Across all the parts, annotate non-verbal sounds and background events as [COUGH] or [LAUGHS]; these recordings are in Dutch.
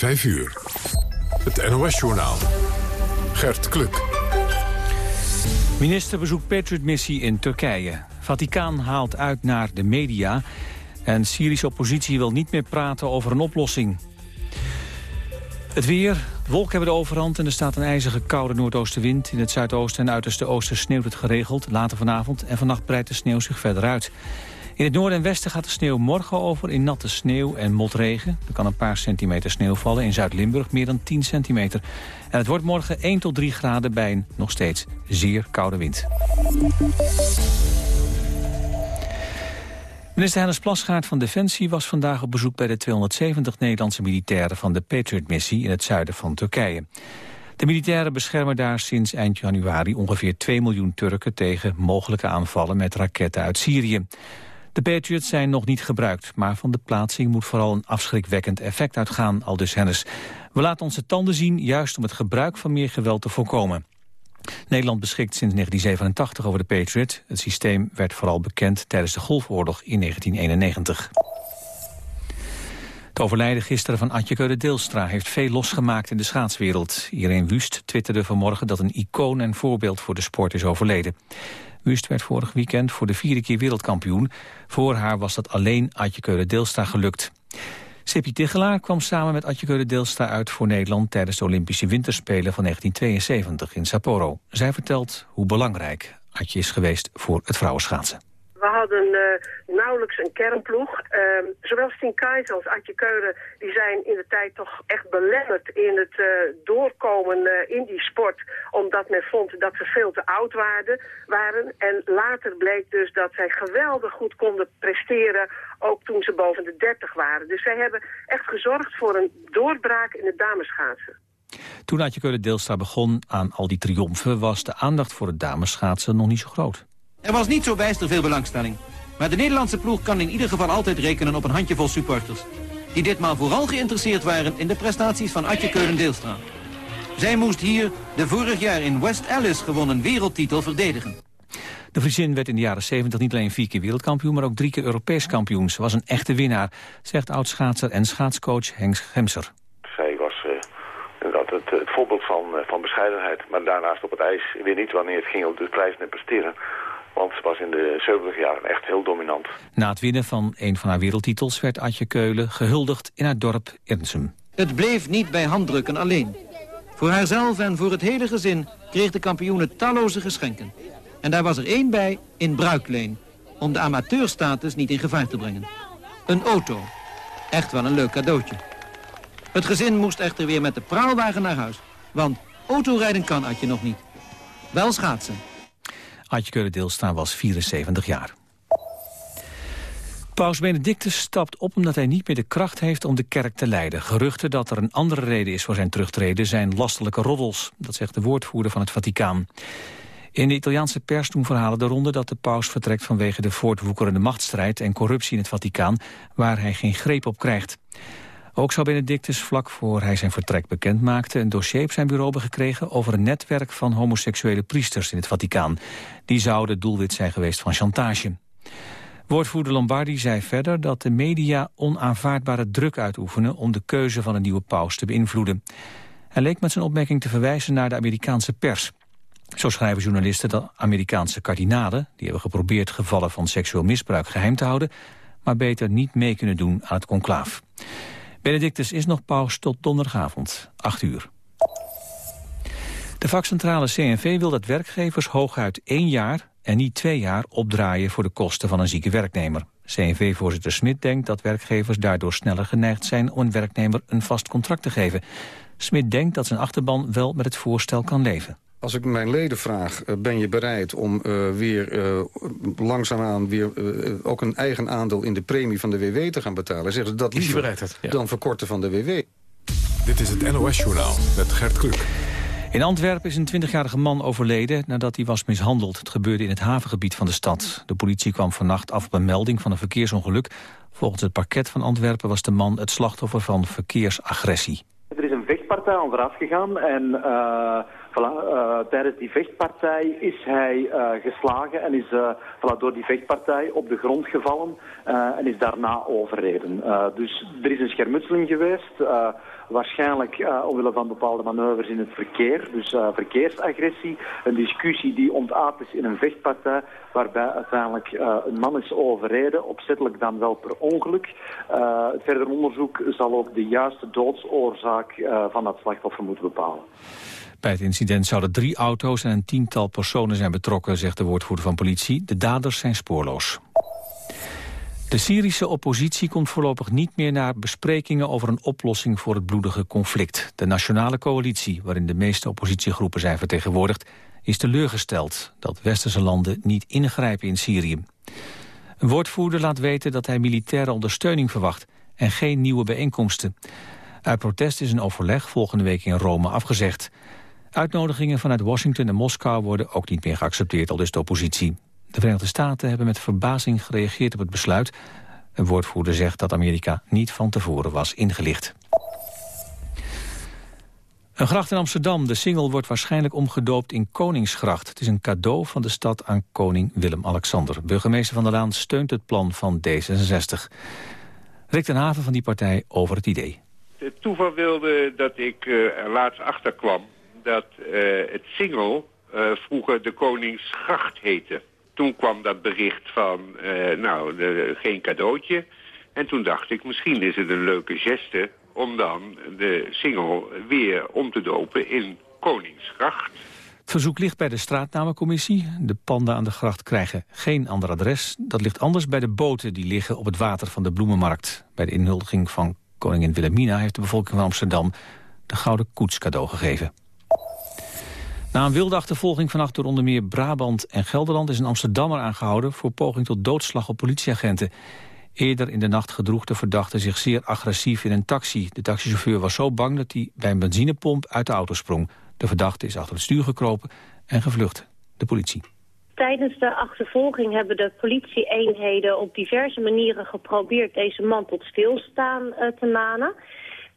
5 uur. Het NOS-journaal. Gert Kluk. Minister bezoekt Patriot-missie in Turkije. Vaticaan haalt uit naar de media. En Syrische oppositie wil niet meer praten over een oplossing. Het weer. Wolken hebben de overhand en er staat een ijzige koude noordoostenwind. In het zuidoosten en uiterste oosten sneeuwt het geregeld. Later vanavond en vannacht breidt de sneeuw zich verder uit. In het noorden en westen gaat de sneeuw morgen over in natte sneeuw en motregen. Er kan een paar centimeter sneeuw vallen. In Zuid-Limburg meer dan 10 centimeter. En het wordt morgen 1 tot 3 graden bij een nog steeds zeer koude wind. Minister Hennis Plasgaard van Defensie was vandaag op bezoek bij de 270 Nederlandse militairen van de Patriot-missie in het zuiden van Turkije. De militairen beschermen daar sinds eind januari ongeveer 2 miljoen Turken tegen mogelijke aanvallen met raketten uit Syrië. De Patriots zijn nog niet gebruikt, maar van de plaatsing moet vooral een afschrikwekkend effect uitgaan, al dus Hennis. We laten onze tanden zien, juist om het gebruik van meer geweld te voorkomen. Nederland beschikt sinds 1987 over de Patriot. Het systeem werd vooral bekend tijdens de Golfoorlog in 1991. Het overlijden gisteren van Atje Keude Deelstra heeft veel losgemaakt in de schaatswereld. Irene Wust twitterde vanmorgen dat een icoon en voorbeeld voor de sport is overleden. Wust werd vorig weekend voor de vierde keer wereldkampioen. Voor haar was dat alleen Atje Deelstra gelukt. Seppi Tichelaar kwam samen met Atje Deelstra uit voor Nederland... tijdens de Olympische Winterspelen van 1972 in Sapporo. Zij vertelt hoe belangrijk Atje is geweest voor het vrouwenschaatsen. We hadden uh, nauwelijks een kernploeg. Uh, zowel Stien Kajs als Adje Keuren die zijn in de tijd toch echt belemmerd in het uh, doorkomen uh, in die sport. Omdat men vond dat ze veel te oud waren. En later bleek dus dat zij geweldig goed konden presteren, ook toen ze boven de 30 waren. Dus zij hebben echt gezorgd voor een doorbraak in het dameschaatsen. Toen Adje Keuren Deelstra begon aan al die triomfen... was de aandacht voor het dameschaatsen nog niet zo groot. Er was niet zo bijster veel belangstelling. Maar de Nederlandse ploeg kan in ieder geval altijd rekenen op een handjevol supporters. Die ditmaal vooral geïnteresseerd waren in de prestaties van Atje Keulen-Deelstra. Zij moest hier de vorig jaar in West Alice gewonnen wereldtitel verdedigen. De Friesin werd in de jaren 70 niet alleen vier keer wereldkampioen... maar ook drie keer Europees kampioen. Ze was een echte winnaar, zegt oud-schaatser en schaatscoach Henk Gemser. Zij was uh, inderdaad het, het voorbeeld van, uh, van bescheidenheid. Maar daarnaast op het ijs weer niet wanneer het ging om de prijzen en presteren. Want ze was in de 70 jaren echt heel dominant. Na het winnen van een van haar wereldtitels werd Atje Keulen gehuldigd in haar dorp Ernsum. Het bleef niet bij handdrukken alleen. Voor haarzelf en voor het hele gezin kreeg de kampioene talloze geschenken. En daar was er één bij in bruikleen, om de amateurstatus niet in gevaar te brengen. Een auto. Echt wel een leuk cadeautje. Het gezin moest echter weer met de praalwagen naar huis. Want autorijden kan Atje nog niet. Wel schaatsen. Adje Keulen-Deelstra was 74 jaar. Paus Benedictus stapt op omdat hij niet meer de kracht heeft om de kerk te leiden. Geruchten dat er een andere reden is voor zijn terugtreden zijn lastelijke roddels. Dat zegt de woordvoerder van het Vaticaan. In de Italiaanse pers doen verhalen de ronde dat de paus vertrekt vanwege de voortwoekerende machtsstrijd en corruptie in het Vaticaan, waar hij geen greep op krijgt. Ook zou Benedictus vlak voor hij zijn vertrek bekend maakte... een dossier op zijn bureau hebben gekregen over een netwerk van homoseksuele priesters in het Vaticaan. Die zouden doelwit zijn geweest van chantage. Woordvoerder Lombardi zei verder dat de media onaanvaardbare druk uitoefenen... om de keuze van een nieuwe paus te beïnvloeden. Hij leek met zijn opmerking te verwijzen naar de Amerikaanse pers. Zo schrijven journalisten dat Amerikaanse kardinalen... die hebben geprobeerd gevallen van seksueel misbruik geheim te houden... maar beter niet mee kunnen doen aan het conclaaf. Benedictus is nog paus tot donderdagavond, 8 uur. De vakcentrale CNV wil dat werkgevers hooguit één jaar en niet twee jaar opdraaien voor de kosten van een zieke werknemer. CNV-voorzitter Smit denkt dat werkgevers daardoor sneller geneigd zijn om een werknemer een vast contract te geven. Smit denkt dat zijn achterban wel met het voorstel kan leven. Als ik mijn leden vraag, uh, ben je bereid om uh, weer uh, langzaamaan weer ook een eigen aandeel in de premie van de WW te gaan betalen? Zeggen ze dat liever bereid, ja. dan verkorten van de WW. Dit is het NOS-journaal met Gert Kluk. In Antwerpen is een 20-jarige man overleden nadat hij was mishandeld. Het gebeurde in het havengebied van de stad. De politie kwam vannacht af op een melding van een verkeersongeluk. Volgens het parket van Antwerpen was de man het slachtoffer van verkeersagressie. Vechtpartij onderaf gegaan en uh, Voilà, tijdens die vechtpartij is hij geslagen en is voilà, door die vechtpartij op de grond gevallen en is daarna overreden. dus er is een schermutseling geweest. Waarschijnlijk uh, omwille van bepaalde manoeuvres in het verkeer. Dus uh, verkeersagressie. Een discussie die ontaard is in een vechtpartij. Waarbij uiteindelijk uh, een man is overreden. Opzettelijk dan wel per ongeluk. het verder onderzoek zal ook de juiste doodsoorzaak van dat slachtoffer moeten bepalen. Bij het incident zouden drie auto's en een tiental personen zijn betrokken, zegt de woordvoerder van politie. De daders zijn spoorloos. De Syrische oppositie komt voorlopig niet meer naar besprekingen over een oplossing voor het bloedige conflict. De nationale coalitie, waarin de meeste oppositiegroepen zijn vertegenwoordigd, is teleurgesteld dat westerse landen niet ingrijpen in Syrië. Een woordvoerder laat weten dat hij militaire ondersteuning verwacht en geen nieuwe bijeenkomsten. Uit protest is een overleg volgende week in Rome afgezegd. Uitnodigingen vanuit Washington en Moskou worden ook niet meer geaccepteerd, al de oppositie. De Verenigde Staten hebben met verbazing gereageerd op het besluit. Een woordvoerder zegt dat Amerika niet van tevoren was ingelicht. Een gracht in Amsterdam, de Singel, wordt waarschijnlijk omgedoopt in Koningsgracht. Het is een cadeau van de stad aan koning Willem-Alexander. Burgemeester Van der Laan steunt het plan van D66. Rick ten Haven van die partij over het idee. Het toeval wilde dat ik uh, er laatst achter kwam dat uh, het Singel uh, vroeger de Koningsgracht heette toen kwam dat bericht van, uh, nou, de, geen cadeautje. En toen dacht ik, misschien is het een leuke geste om dan de single weer om te dopen in Koningsgracht. Het verzoek ligt bij de straatnamencommissie. De panden aan de gracht krijgen geen ander adres. Dat ligt anders bij de boten die liggen op het water van de Bloemenmarkt. Bij de inhuldiging van koningin Wilhelmina heeft de bevolking van Amsterdam de Gouden Koets cadeau gegeven. Na een wilde achtervolging vannacht door onder meer Brabant en Gelderland... is een Amsterdammer aangehouden voor poging tot doodslag op politieagenten. Eerder in de nacht gedroeg de verdachte zich zeer agressief in een taxi. De taxichauffeur was zo bang dat hij bij een benzinepomp uit de auto sprong. De verdachte is achter het stuur gekropen en gevlucht. De politie. Tijdens de achtervolging hebben de politieeenheden op diverse manieren geprobeerd deze man tot stilstaan eh, te manen.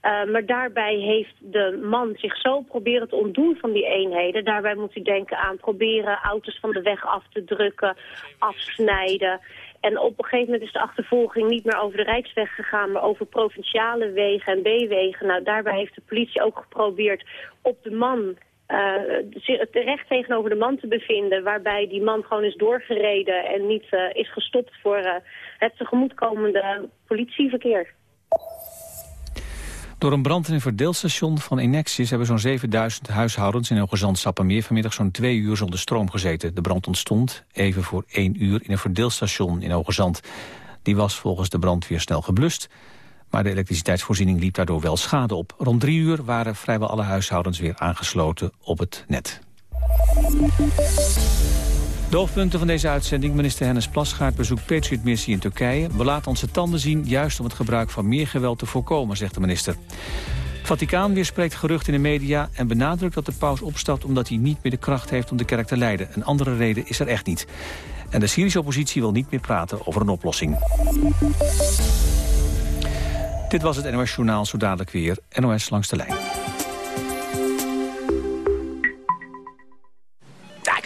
Uh, maar daarbij heeft de man zich zo proberen te ontdoen van die eenheden. Daarbij moet u denken aan proberen auto's van de weg af te drukken, afsnijden. En op een gegeven moment is de achtervolging niet meer over de Rijksweg gegaan... maar over provinciale wegen en B-wegen. Nou, daarbij heeft de politie ook geprobeerd op de man... Uh, terecht tegenover de man te bevinden... waarbij die man gewoon is doorgereden en niet uh, is gestopt voor uh, het tegemoetkomende politieverkeer. Door een brand in een verdeelstation van Enexis hebben zo'n 7000 huishoudens in Hoogezand Sappemeer vanmiddag zo'n twee uur zonder stroom gezeten. De brand ontstond even voor één uur in een verdeelstation in Hoogezand. Die was volgens de brandweer snel geblust, maar de elektriciteitsvoorziening liep daardoor wel schade op. Rond drie uur waren vrijwel alle huishoudens weer aangesloten op het net. De hoofdpunten van deze uitzending. Minister Hennis Plasgaard bezoekt Patriot-missie in Turkije. We laten onze tanden zien, juist om het gebruik van meer geweld te voorkomen, zegt de minister. Vaticaan weerspreekt gerucht in de media en benadrukt dat de paus opstapt omdat hij niet meer de kracht heeft om de kerk te leiden. Een andere reden is er echt niet. En de Syrische oppositie wil niet meer praten over een oplossing. Dit was het NOS Journaal, zo dadelijk weer. NOS langs de lijn.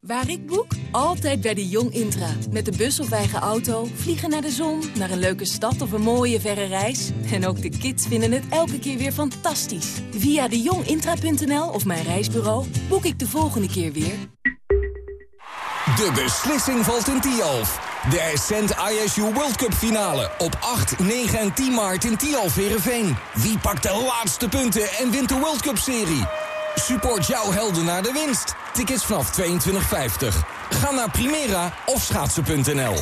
Waar ik boek? Altijd bij de Jong Intra. Met de bus of eigen auto, vliegen naar de zon, naar een leuke stad of een mooie verre reis. En ook de kids vinden het elke keer weer fantastisch. Via dejongintra.nl of mijn reisbureau boek ik de volgende keer weer. De beslissing valt in Tialf. De Ascent ISU World Cup finale op 8, 9 en 10 maart in Tialf Verenveen. Wie pakt de laatste punten en wint de World Cup serie? Support jouw helden naar de winst. Tickets vanaf 22,50. Ga naar Primera of schaatsen.nl.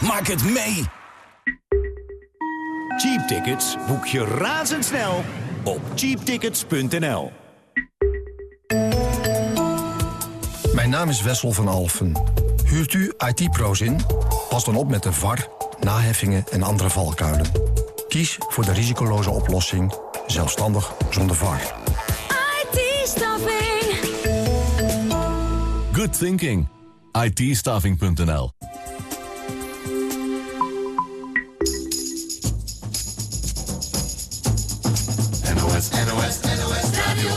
Maak het mee! Cheap tickets boek je razendsnel op cheaptickets.nl. Mijn naam is Wessel van Alfen. Huurt u IT-pro's in? Pas dan op met de VAR naheffingen en andere valkuilen. Kies voor de risicoloze oplossing, zelfstandig zonder VAR. IT-staffing. Good thinking. it NOS, NOS, NOS Radio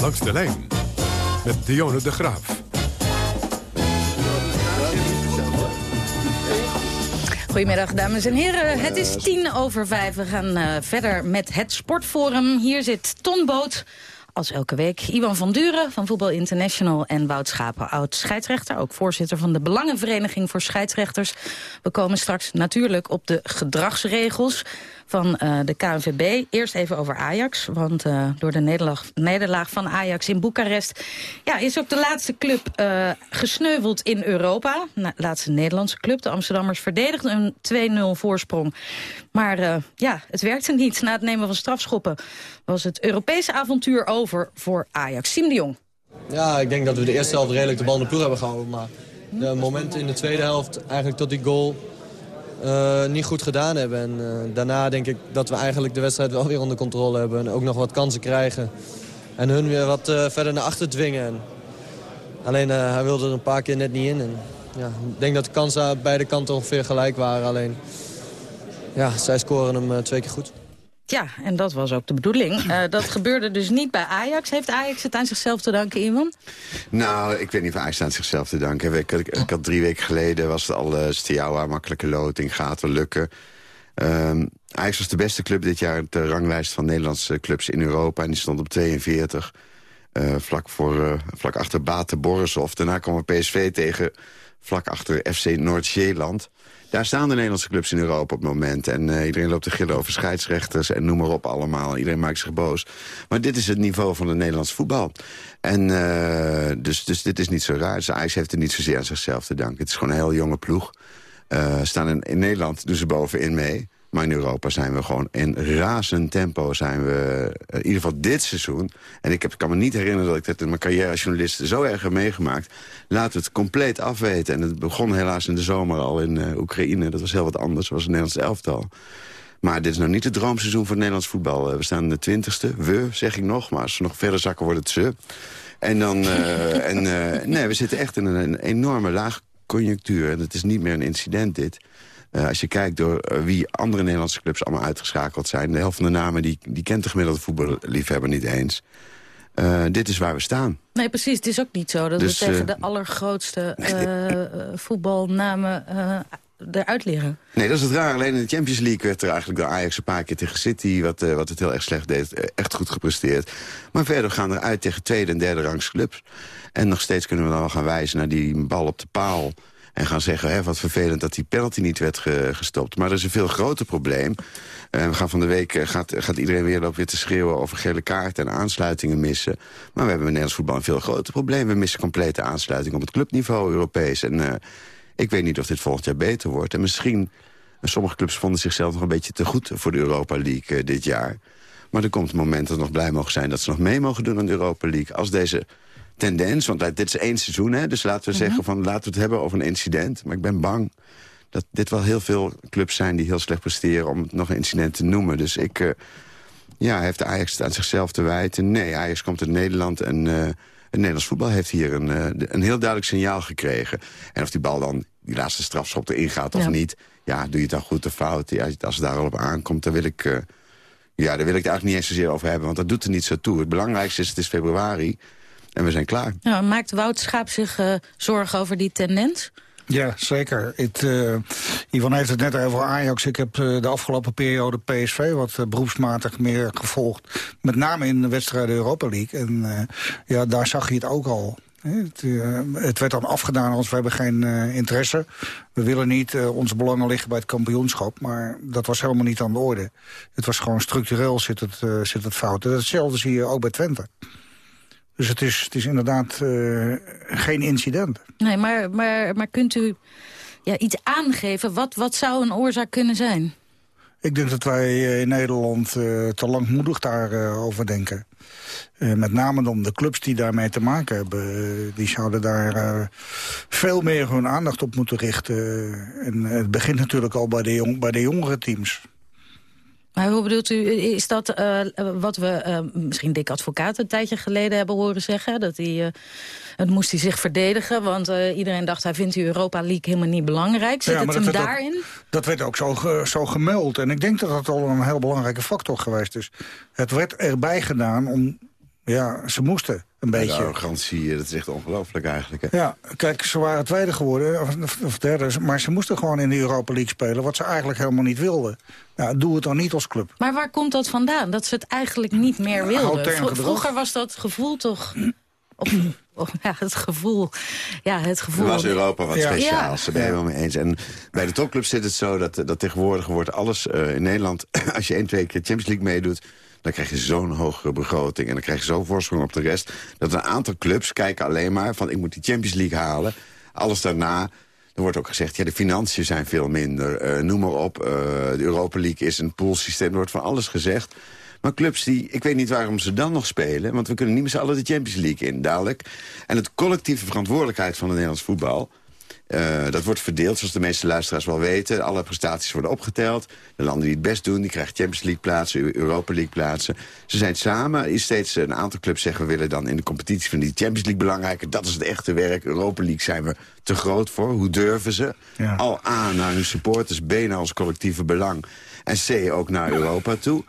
Langs de lijn met Dionne de Graaf. Goedemiddag, dames en heren. Het is tien over vijf. We gaan uh, verder met het Sportforum. Hier zit Ton Boot, als elke week Iwan van Duren van Voetbal International... en Wout Schapen, oud-scheidsrechter, ook voorzitter van de Belangenvereniging voor Scheidsrechters. We komen straks natuurlijk op de gedragsregels van uh, de KNVB. Eerst even over Ajax, want uh, door de nederlaag, nederlaag van Ajax in Boekarest... Ja, is ook de laatste club uh, gesneuveld in Europa. De laatste Nederlandse club. De Amsterdammers verdedigden een 2-0 voorsprong. Maar ja, het werkte niet. Na het nemen van strafschoppen was het Europese avontuur over voor Ajax. Siem de Jong. Ja, ik denk dat we de eerste helft redelijk de bal in de ploeg hebben gehouden. Maar de momenten in de tweede helft, eigenlijk tot die goal uh, niet goed gedaan hebben. En uh, daarna denk ik dat we eigenlijk de wedstrijd wel weer onder controle hebben. En ook nog wat kansen krijgen. En hun weer wat uh, verder naar achter dwingen. En alleen hij wilde er een paar keer net niet in. En, ja, ik denk dat de kansen aan beide kanten ongeveer gelijk waren. Alleen ja, zij scoren hem twee keer goed. Ja, en dat was ook de bedoeling. Uh, dat gebeurde dus niet bij Ajax. Heeft Ajax het aan zichzelf te danken, Iman? Nou, ik weet niet of Ajax aan zichzelf te danken. Ik, had drie weken geleden, was het al uh, Stiawa, makkelijke loting, gaat wel lukken. Um, Ajax was de beste club dit jaar op de ranglijst van Nederlandse clubs in Europa. En die stond op 42, uh, vlak, voor, vlak achter Bate Borisov. Daarna kwam PSV tegen, vlak achter FC Noord-Zeeland. Daar staan de Nederlandse clubs in Europa op het moment. En uh, iedereen loopt te gillen over scheidsrechters en noem maar op allemaal. Iedereen maakt zich boos. Maar dit is het niveau van het Nederlands voetbal. En uh, dus, dus dit is niet zo raar. Dus Ajax heeft er niet zozeer aan zichzelf te danken. Het is gewoon een heel jonge ploeg. Uh, staan in, in Nederland doen ze bovenin mee. Maar in Europa zijn we gewoon in razend tempo zijn we, in ieder geval dit seizoen... en ik heb, kan me niet herinneren dat ik dat in mijn carrière als journalist zo erg heb meegemaakt... laten we het compleet afweten. En het begon helaas in de zomer al in uh, Oekraïne. Dat was heel wat anders, was een Nederlands elftal. Maar dit is nog niet het droomseizoen voor het Nederlands voetbal. Eh, we staan in de twintigste, we, zeg ik nog, maar als we nog verder zakken wordt het ze. En dan, en, nee, we zitten echt in een, een enorme laagconjunctuur. En het is niet meer een incident dit. Uh, als je kijkt door uh, wie andere Nederlandse clubs allemaal uitgeschakeld zijn... de helft van de namen die, die kent de gemiddelde voetballiefhebber niet eens. Uh, dit is waar we staan. Nee, precies. Het is ook niet zo dat dus, we tegen de allergrootste [LAUGHS] voetbalnamen eruit liggen. Nee, dat is het raar. Alleen in de Champions League werd er eigenlijk door Ajax een paar keer tegen City... wat, wat het heel erg slecht deed, echt goed gepresteerd. Maar verder gaan we eruit tegen tweede en derde rangs clubs. En nog steeds kunnen we dan wel gaan wijzen naar die bal op de paal... En gaan zeggen, hè, wat vervelend dat die penalty niet werd gestopt. Maar er is een veel groter probleem. We gaan van de week uh, gaat, gaat iedereen weer lopen weer te schreeuwen over gele kaarten en aansluitingen missen. Maar we hebben in Nederlands voetbal een veel groter probleem. We missen complete aansluiting op het clubniveau Europees. En uh, ik weet niet of dit volgend jaar beter wordt. En misschien, sommige clubs vonden zichzelf nog een beetje te goed voor de Europa League dit jaar. Maar er komt een moment dat nog blij mogen zijn dat ze nog mee mogen doen aan de Europa League. Als deze tendens, want dit is één seizoen, hè, dus laten we zeggen mhm. van laten we het hebben over een incident. Maar ik ben bang dat dit wel heel veel clubs zijn die heel slecht presteren om het nog een incident te noemen. Dus ik, uh, ja, heeft Ajax het aan zichzelf te wijten? Nee, Ajax komt uit Nederland en uh, het Nederlands voetbal heeft hier een, een heel duidelijk signaal gekregen. En of die bal dan die laatste strafschop erin gaat of niet, ja, doe je het dan goed of fout? Ja, als het daar al op aankomt, dan wil ik... ja, daar wil ik het eigenlijk niet eens zozeer over hebben, want dat doet er niet zo toe. Het belangrijkste is, het is februari. En we zijn klaar. Ja, maakt Wout Schaap zich uh, zorgen over die tendens? Ja, zeker. Het, uh, Ivan heeft het net over Ajax. Ik heb uh, de afgelopen periode PSV wat uh, beroepsmatig meer gevolgd. Met name in de wedstrijden Europa League. En ja, daar zag je het ook al. Het, het, werd dan afgedaan als we hebben geen interesse. We willen niet, onze belangen liggen bij het kampioenschap. Maar dat was helemaal niet aan de orde. Het was gewoon structureel zit het, zit het fout. Hetzelfde zie je ook bij Twente. Dus het is, het is inderdaad uh, geen incident. Nee, maar, maar, maar kunt u ja, iets aangeven? Wat, wat zou een oorzaak kunnen zijn? Ik denk dat wij eh, in Nederland uh, te langmoedig daarover over denken. Uh, met name om de clubs die daarmee te maken hebben. die zouden daar veel meer hun aandacht op moeten richten. en het begint natuurlijk al bij de, jong, bij de jongere teams. Maar hoe bedoelt u, is dat uh, wat we uh, misschien Dick Advocaat een tijdje geleden hebben horen zeggen? Dat hij, uh, het moest hij zich verdedigen, want iedereen dacht hij vindt die Europa League helemaal niet belangrijk. Zit het hem daarin? dat werd ook zo, zo gemeld en ik denk dat dat al een heel belangrijke factor geweest is. Het werd erbij gedaan om, ja, ze moesten een beetje. De arrogantie, dat is echt ongelooflijk eigenlijk. Hè? Ja, kijk, ze waren tweede geworden, of, of, derde, maar ze moesten gewoon in de Europa League spelen, wat ze eigenlijk helemaal niet wilden. Nou, doe het dan niet als club. Maar waar komt dat vandaan, dat ze het eigenlijk niet meer wilden? Vroeger was dat gevoel toch... Of, ja, het gevoel. Ja, het gevoel. was Europa wat speciaals, ja. daar ben je wel mee eens. En bij de topclubs zit het zo dat, dat tegenwoordig wordt alles uh, in Nederland... [CLEARS THROAT] als je één, twee keer Champions League meedoet dan krijg je zo'n hogere begroting... en dan krijg je zo'n voorsprong op de rest... dat een aantal clubs kijken alleen maar van... ik moet die Champions League halen. Alles daarna er wordt ook gezegd, ja, de financiën zijn veel minder. Uh, noem maar op, uh, de Europa League is een poolsysteem. Er wordt van alles gezegd. Maar clubs die, ik weet niet waarom ze dan nog spelen... want we kunnen niet met z'n allen de Champions League in dadelijk. En het collectieve verantwoordelijkheid van het Nederlands voetbal... Uh, dat wordt verdeeld, zoals de meeste luisteraars wel weten. Alle prestaties worden opgeteld. De landen die het best doen, die krijgen Champions League plaatsen, Europa League plaatsen. Ze zijn samen. Is steeds een aantal clubs zeggen we willen dan in de competitie van die Champions League belangrijker. Dat is het echte werk. Europa League zijn we te groot voor. Hoe durven ze? Al A naar hun supporters, B naar ons collectieve belang. En C ook naar Europa toe.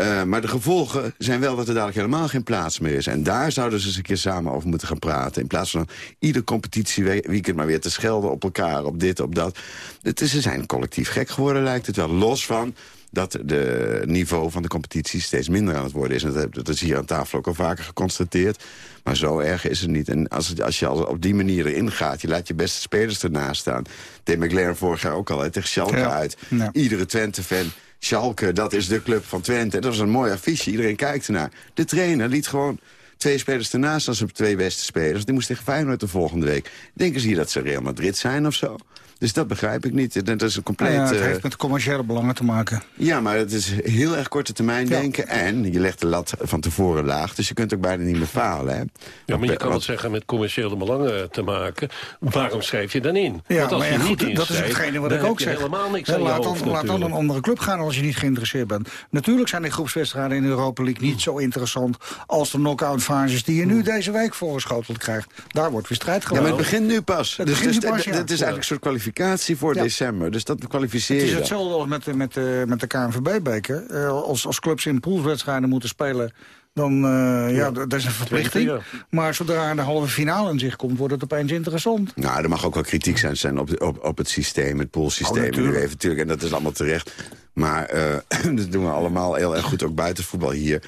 Uh, maar de gevolgen zijn wel dat er dadelijk helemaal geen plaats meer is. En daar zouden ze eens een keer samen over moeten gaan praten. In plaats van ieder competitieweekend maar weer te schelden op elkaar, op dit, op dat. Het is, ze zijn collectief gek geworden, lijkt het wel. Los van dat de niveau van de competitie steeds minder aan het worden is. En dat, dat is hier aan tafel ook al vaker geconstateerd. Maar zo erg is het niet. En als, als je al op die manier erin gaat, je laat je beste spelers ernaast staan. Deed McLaren vorig jaar ook al tegen Schalke uit. Iedere Twente-fan Schalke, dat is de club van Twente. Dat was een mooi affiche, iedereen kijkt ernaar. De trainer liet gewoon twee spelers ernaast als zijn twee beste spelers. Die moest tegen Feyenoord de volgende week. Denken ze hier dat ze Real Madrid zijn of zo? Dus dat begrijp ik niet. Dat is een compleet... Ja, het heeft eh, met commerciële belangen te maken. Ja, maar het is heel erg korte termijn denken. En je legt de lat van tevoren laag. Dus je kunt ook bijna niet meer falen. Hè? Ja, maar je kan wel zeggen met commerciële belangen te maken. Waarom schrijf je dan in? Ja, Want als maar je goed, niet dat is hetgene wat ik ook zeg. helemaal niks laat, dan, laat dan een andere club gaan als je niet geïnteresseerd bent. Natuurlijk zijn die groepswedstrijden in de Europa League niet zo interessant... als de knock-out fases die je nu deze week voorgeschoteld krijgt. Daar wordt weer strijd gelopen. Ja, maar het begint nu pas. Het dus, dus, nu pas, het is eigenlijk een soort kwalificatie voor december. Dus dat kwalificeert Het is hetzelfde als met, met, met de KNVB-beker. Uh, als, als clubs in poolswedstrijden moeten spelen... dan uh, ja, dat is een verplichting. Maar zodra de halve finale in zich komt, wordt het opeens interessant. Nou, er mag ook wel kritiek zijn, zijn op, op, op het systeem, het poolsysteem. Oh, natuurlijk. natuurlijk. En dat is allemaal terecht. Maar [CLEARS THROAT] dat doen we allemaal heel erg goed, ook buiten voetbal hier.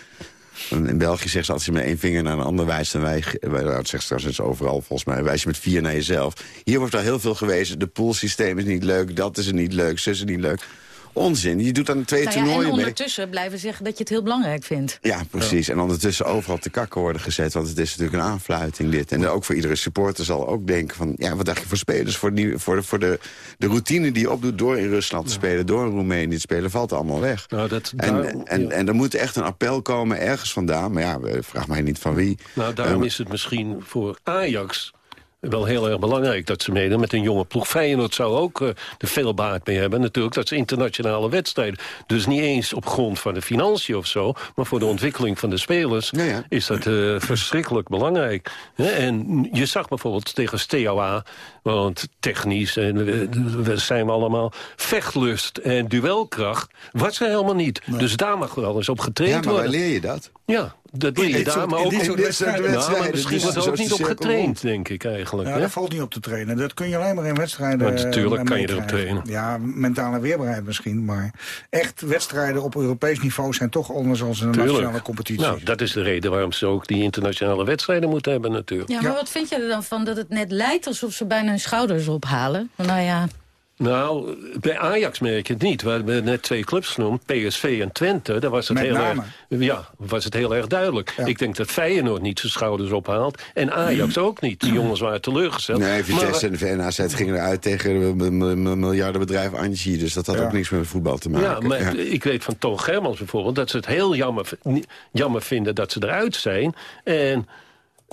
In België zegt ze als je met één vinger naar een ander wijst... dan wij, dat zegt trouwens overal volgens mij, wijs je met vier naar jezelf. Hier wordt al heel veel gewezen. De poolsysteem is niet leuk, dat is niet leuk, zus is niet leuk. Onzin. Je doet dan twee nou ja, toernooien En ondertussen blijven zeggen dat je het heel belangrijk vindt. Ja, precies. En ondertussen overal te kakken worden gezet. Want het is natuurlijk een aanfluiting dit. En ook voor iedere supporter zal ook denken van... ja, wat dacht je voor spelers? Voor, die, voor, de, voor de, de routine die je opdoet door in Rusland te spelen... door in Roemenië te spelen, valt allemaal weg. Nou, dat, en, en, en er moet echt een appel komen ergens vandaan. Maar ja, vraag mij niet van wie. Nou, daarom um, is het misschien voor Ajax wel heel erg belangrijk dat ze meedoen met een jonge ploeg. Feyenoord zou ook uh, er veel baat mee hebben natuurlijk. Dat is internationale wedstrijden. Dus niet eens op grond van de financiën of zo... maar voor de ontwikkeling van de spelers is dat uh, verschrikkelijk belangrijk. En je zag bijvoorbeeld tegen Steaua... want technisch en, uh, zijn we allemaal vechtlust en duelkracht... was er helemaal niet. Dus daar mag wel eens op getraind worden. Ja, maar waar leer je dat? Ja, dat doe je daar, maar ook in wedstrijden. Ja, maar misschien wordt er ook niet op getraind, denk ik eigenlijk. Ja, dat valt niet op te trainen. Dat kun je alleen maar in wedstrijden maar Natuurlijk eh, kan je erop trainen. Ja, mentale weerbaarheid misschien. Maar echt wedstrijden op Europees niveau zijn toch anders dan een nationale competitie. Nou, dat is de reden waarom ze ook die internationale wedstrijden moeten hebben natuurlijk. Ja, maar wat vind je er dan van dat het net lijkt alsof ze bijna hun schouders ophalen? Nou ja... Nou, bij Ajax merk je het niet. We hebben net twee clubs genoemd, PSV en Twente. Daar was het, heel erg, ja, was het heel erg duidelijk. Ik denk dat Feyenoord niet zijn schouders ophaalt. En Ajax ook niet. Die jongens waren teleurgesteld. Nee, Vitesse maar, en AZ gingen eruit tegen een miljardenbedrijf Angie. Dus dat had ook niks met voetbal te maken. Ja, maar ik weet van Toon Germans bijvoorbeeld... dat ze het heel jammer, jammer vinden dat ze eruit zijn. En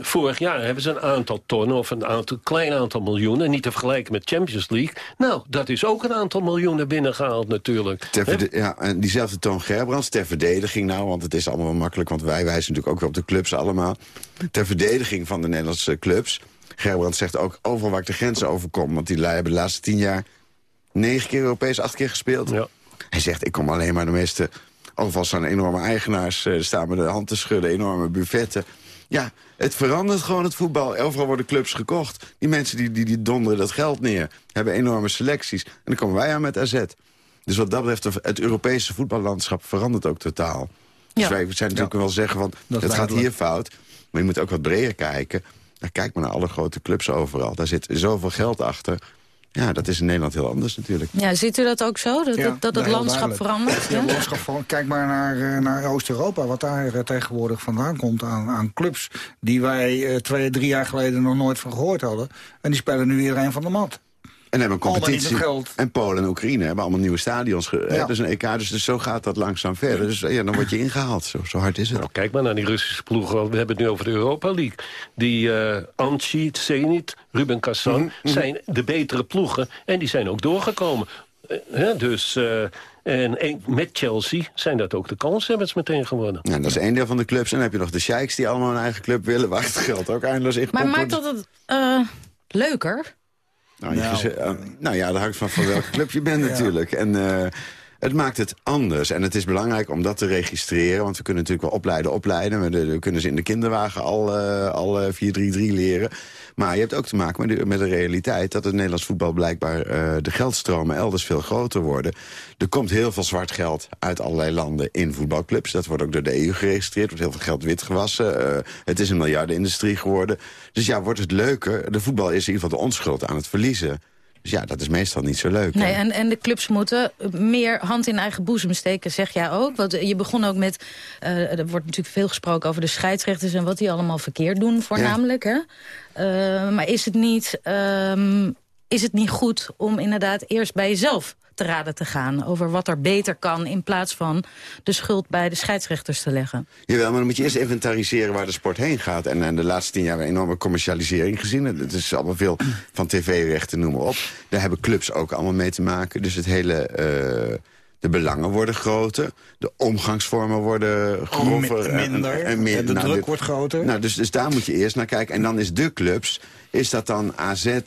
Vorig jaar hebben ze een aantal tonnen of een aantal, klein aantal miljoenen... niet te vergelijken met Champions League. Nou, dat is ook een aantal miljoenen binnengehaald natuurlijk. ja, en diezelfde Toon Gerbrands, ter verdediging nou... want het is allemaal wel makkelijk, want wij wijzen natuurlijk ook weer op de clubs allemaal. Ter verdediging van de Nederlandse clubs. Gerbrands zegt ook overal waar ik de grenzen overkom... want die hebben de laatste tien jaar negen keer Europees, acht keer gespeeld. Ja. Hij zegt, ik kom alleen maar de meeste... Overal staan enorme eigenaars, uh, staan me de hand te schudden, enorme buffetten... Ja, het verandert gewoon het voetbal. Overal worden clubs gekocht. Die mensen die, die, die donderen dat geld neer. Hebben enorme selecties. En dan komen wij aan met AZ. Dus wat dat betreft, het Europese voetballandschap verandert ook totaal. Dus wij zijn natuurlijk wel zeggen, van, het gaat hier fout. Maar je moet ook wat breder kijken. Kijk maar naar alle grote clubs overal. Daar zit zoveel geld achter. Ja, dat is in Nederland heel anders natuurlijk. Ja, ziet u dat ook zo? Dat, dat, het landschap verandert? Ja, het landschap verandert. Kijk maar naar, eh, naar Oost-Europa, wat daar eh, tegenwoordig vandaan komt aan, aan clubs... die wij uh, twee, drie jaar geleden nog nooit van gehoord hadden. En die spelen nu iedereen van de mat. En hebben een competitie. En Polen en Oekraïne hebben allemaal nieuwe stadions. Ja. Dus een EK, dus, dus, zo gaat dat langzaam verder. Dus ja, dan word je ingehaald. Zo, zo hard is het. Nou, kijk maar naar die Russische ploegen. We hebben het nu over de Europa League. Die uh, Anchi, Zenit, Ruben Kazan mm, mm. zijn de betere ploegen. En die zijn ook doorgekomen. Uh, dus... Uh, en met Chelsea zijn dat ook de kanshebbers meteen geworden. Ja, dat is één deel van de clubs. En dan heb je nog de sheiks die allemaal een eigen club willen... waar het geld ook eindeloos in Maar maakt dat het leuker? Nou, nou, uh, nou, ja, dat hangt van, van welke club je bent [LAUGHS] natuurlijk. En uh, het maakt het anders. En het is belangrijk om dat te registreren. Want we kunnen natuurlijk wel opleiden, opleiden. We, kunnen ze in de kinderwagen al, uh, al 4-3-3 leren. Maar je hebt ook te maken met de, met de realiteit... dat het Nederlands voetbal blijkbaar uh, de geldstromen elders veel groter worden. Er komt heel veel zwart geld uit allerlei landen in voetbalclubs. Dat wordt ook door de EU geregistreerd. Er wordt heel veel geld witgewassen. Uh, het is een miljardenindustrie geworden. Dus ja, wordt het leuker. De voetbal is in ieder geval de onschuld aan het verliezen. Dus ja, dat is meestal niet zo leuk. Nee, en, en de clubs moeten meer hand in eigen boezem steken, zeg jij ook. Want je begon ook met, uh, er wordt natuurlijk veel gesproken over de scheidsrechters... en wat die allemaal verkeerd doen, voornamelijk. Hè? Uh, maar is het, niet, um, is het niet goed om inderdaad eerst bij jezelf te raden te gaan... over wat er beter kan in plaats van de schuld bij de scheidsrechters te leggen. Jawel, maar dan moet je eerst inventariseren waar de sport heen gaat. En, en de laatste tien jaar hebben we een enorme commercialisering gezien. Het is allemaal veel van tv-rechten, noem maar op. Daar hebben clubs ook allemaal mee te maken. Dus het hele... Uh, de belangen worden groter. De omgangsvormen worden grover. Minder. En, meer, de nou, druk wordt groter. Nou, dus, dus daar moet je eerst naar kijken. En dan is de clubs, is dat dan AZ,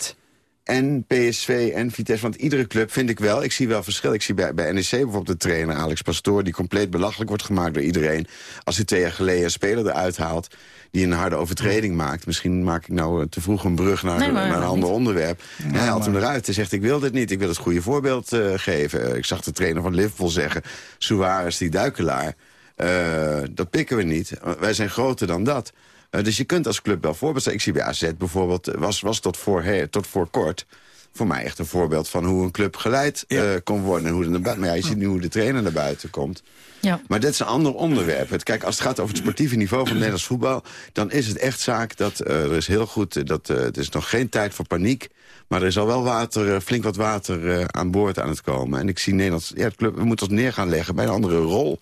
en PSV en Vitesse. Want iedere club vind ik wel, ik zie wel verschil. Ik zie bij, bij NEC bijvoorbeeld de trainer Alex Pastoor... die compleet belachelijk wordt gemaakt door iedereen. Als hij twee jaar geleden een speler eruit haalt die een harde overtreding maakt. Misschien maak ik nou te vroeg een brug naar, naar een ander onderwerp. hij haalt hem eruit en zegt, ik wil dit niet. Ik wil het goede voorbeeld uh, geven. Ik zag de trainer van Liverpool zeggen... Suarez, die duikelaar, uh, dat pikken we niet. Wij zijn groter dan dat. Uh, dus je kunt als club wel voorbeeld zijn. Ik zie bij AZ bijvoorbeeld, eh, was, was tot, voor, hey, tot voor kort voor mij echt een voorbeeld van hoe een club geleid ja. uh, kon worden. En hoe naar buiten, maar ja, je ziet nu hoe de trainer naar buiten komt. Ja. Maar dit is een ander onderwerp. Het, kijk, als het gaat over het sportieve niveau van Nederlands voetbal... dan is het echt zaak dat uh, er is heel goed... dat uh, het is nog geen tijd voor paniek... maar er is al wel water, flink wat water aan boord aan het komen. En ik zie Nederland... Ja, het club, we moeten ons neer gaan leggen bij een andere rol...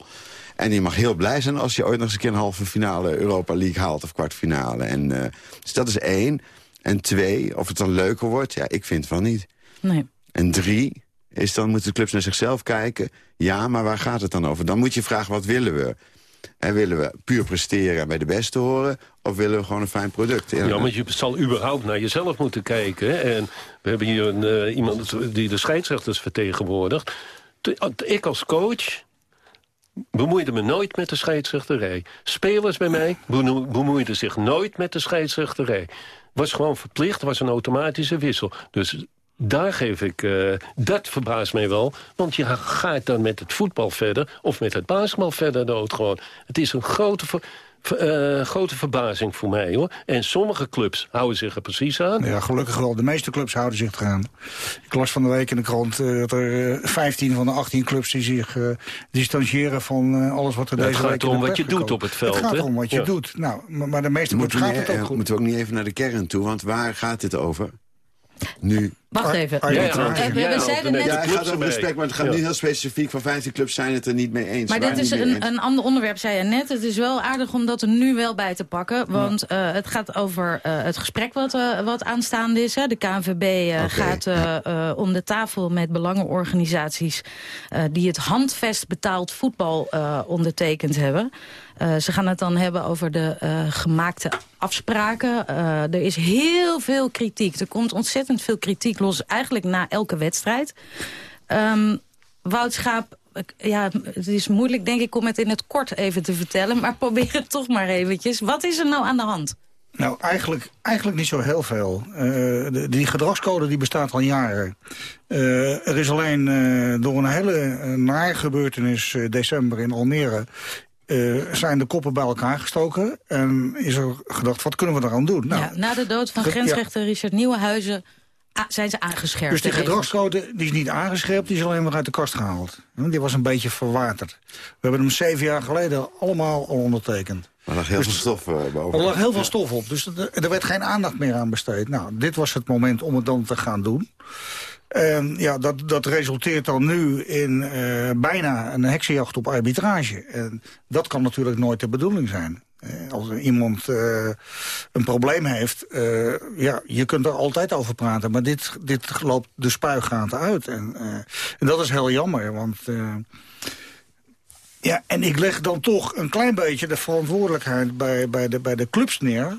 En je mag heel blij zijn als je ooit nog eens een keer een halve finale Europa League haalt of kwartfinale. En, uh, dus dat is één. En twee, of het dan leuker wordt, ja, ik vind van niet. Nee. En drie, is dan moeten de clubs naar zichzelf kijken. Ja, maar waar gaat het dan over? Dan moet je vragen, wat willen we? En willen we puur presteren en bij de beste horen... of willen we gewoon een fijn product? Ja, maar je zal überhaupt naar jezelf moeten kijken. En we hebben hier een, uh, iemand die de scheidsrechters vertegenwoordigt. Ik als coach bemoeide me nooit met de scheidsrechterij. Spelers bij mij bemoeiden zich nooit met de scheidsrechterij. Was gewoon verplicht, was een automatische wissel. Dus daar geef ik, uh, dat verbaast mij wel. Want je gaat dan met het voetbal verder, of met het basketbal verder dood gewoon. Het is een grote... uh, grote verbazing voor mij, hoor. En sommige clubs houden zich er precies aan. Ja, gelukkig wel. De meeste clubs houden zich eraan. Ik las van de week in de krant uh, dat er 15 van de 18 clubs... die zich uh, distancieren van alles wat er ja, deze week Het gaat erom wat je doet op het veld. Het gaat hè? erom wat je ja. doet. Nou, maar, maar de meeste clubs gaat het ook goed. Moeten we ook niet even naar de kern toe, want waar gaat dit over? Nu. Wacht even. Ar Ja, arbitrage. we, we zeiden net... Ja, het gaat over respect, maar het gaat Ja. niet heel specifiek. Van 15 clubs zijn het er niet mee eens. Maar dit is een, een ander onderwerp, zei je net. Het is wel aardig om dat er nu wel bij te pakken. Want eh, het gaat over eh, het gesprek wat, eh, wat aanstaande is. Hè. De KNVB eh, gaat eh, eh, om de tafel met belangenorganisaties... eh, die het handvest betaald voetbal eh, ondertekend hebben. Eh, ze gaan het dan hebben over de eh, gemaakte afspraken. Eh, er is heel veel kritiek. Er komt ontzettend veel kritiek los, eigenlijk na elke wedstrijd. Wout Schaap, ik- ja, het is moeilijk denk ik om het in het kort even te vertellen... maar probeer het toch maar eventjes. Wat is er nou aan de hand? Nou, eigenlijk, eigenlijk niet zo heel veel. Eh, de, die gedragscode die bestaat al jaren. Eh, er is alleen eh, door een hele naar gebeurtenis december in Almere... zijn de koppen bij elkaar gestoken. En is er gedacht, wat kunnen we eraan doen? Nou, ja, na de dood van grensrechter Richard Nieuwenhuizen zijn ze aangescherpt. Dus die de gedragscode die is niet aangescherpt, die is alleen maar uit de kast gehaald. Want Die was een beetje verwaterd. We hebben hem zeven jaar geleden allemaal al ondertekend. Er lag heel Dus- veel stof eh, boven. Er lag heel veel stof op, dus er, er werd geen aandacht meer aan besteed. Nou, dit was het moment om het dan te gaan doen. En ja, dat, dat resulteert dan nu in eh, bijna een heksenjacht op arbitrage. En dat kan natuurlijk nooit de bedoeling zijn. Eh, als er iemand eh, een probleem heeft, eh, ja, je kunt er altijd over praten. Maar dit, dit loopt de spuigaten uit. En, eh, en dat is heel jammer, want... eh, ja, en ik leg dan toch een klein beetje de verantwoordelijkheid bij, bij, de, bij de clubs neer...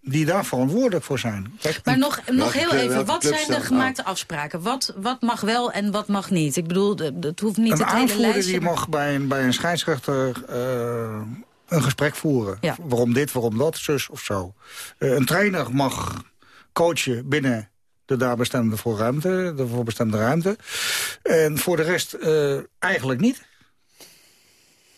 die daar verantwoordelijk voor zijn. Kijk, Maar nog, nog heel club- even, wat zijn de gemaakte afspraken? Wat, wat mag wel en wat mag niet? Ik bedoel, het hoeft niet een het hele aanvoerder lijstje... die mag bij een, bij een scheidsrechter eh, een gesprek voeren. Ja. Waarom dit, waarom dat, zus of zo. Eh, een trainer mag coachen binnen de daar bestemde voor ruimte, de voor bestemde ruimte. En voor de rest eh, eigenlijk niet.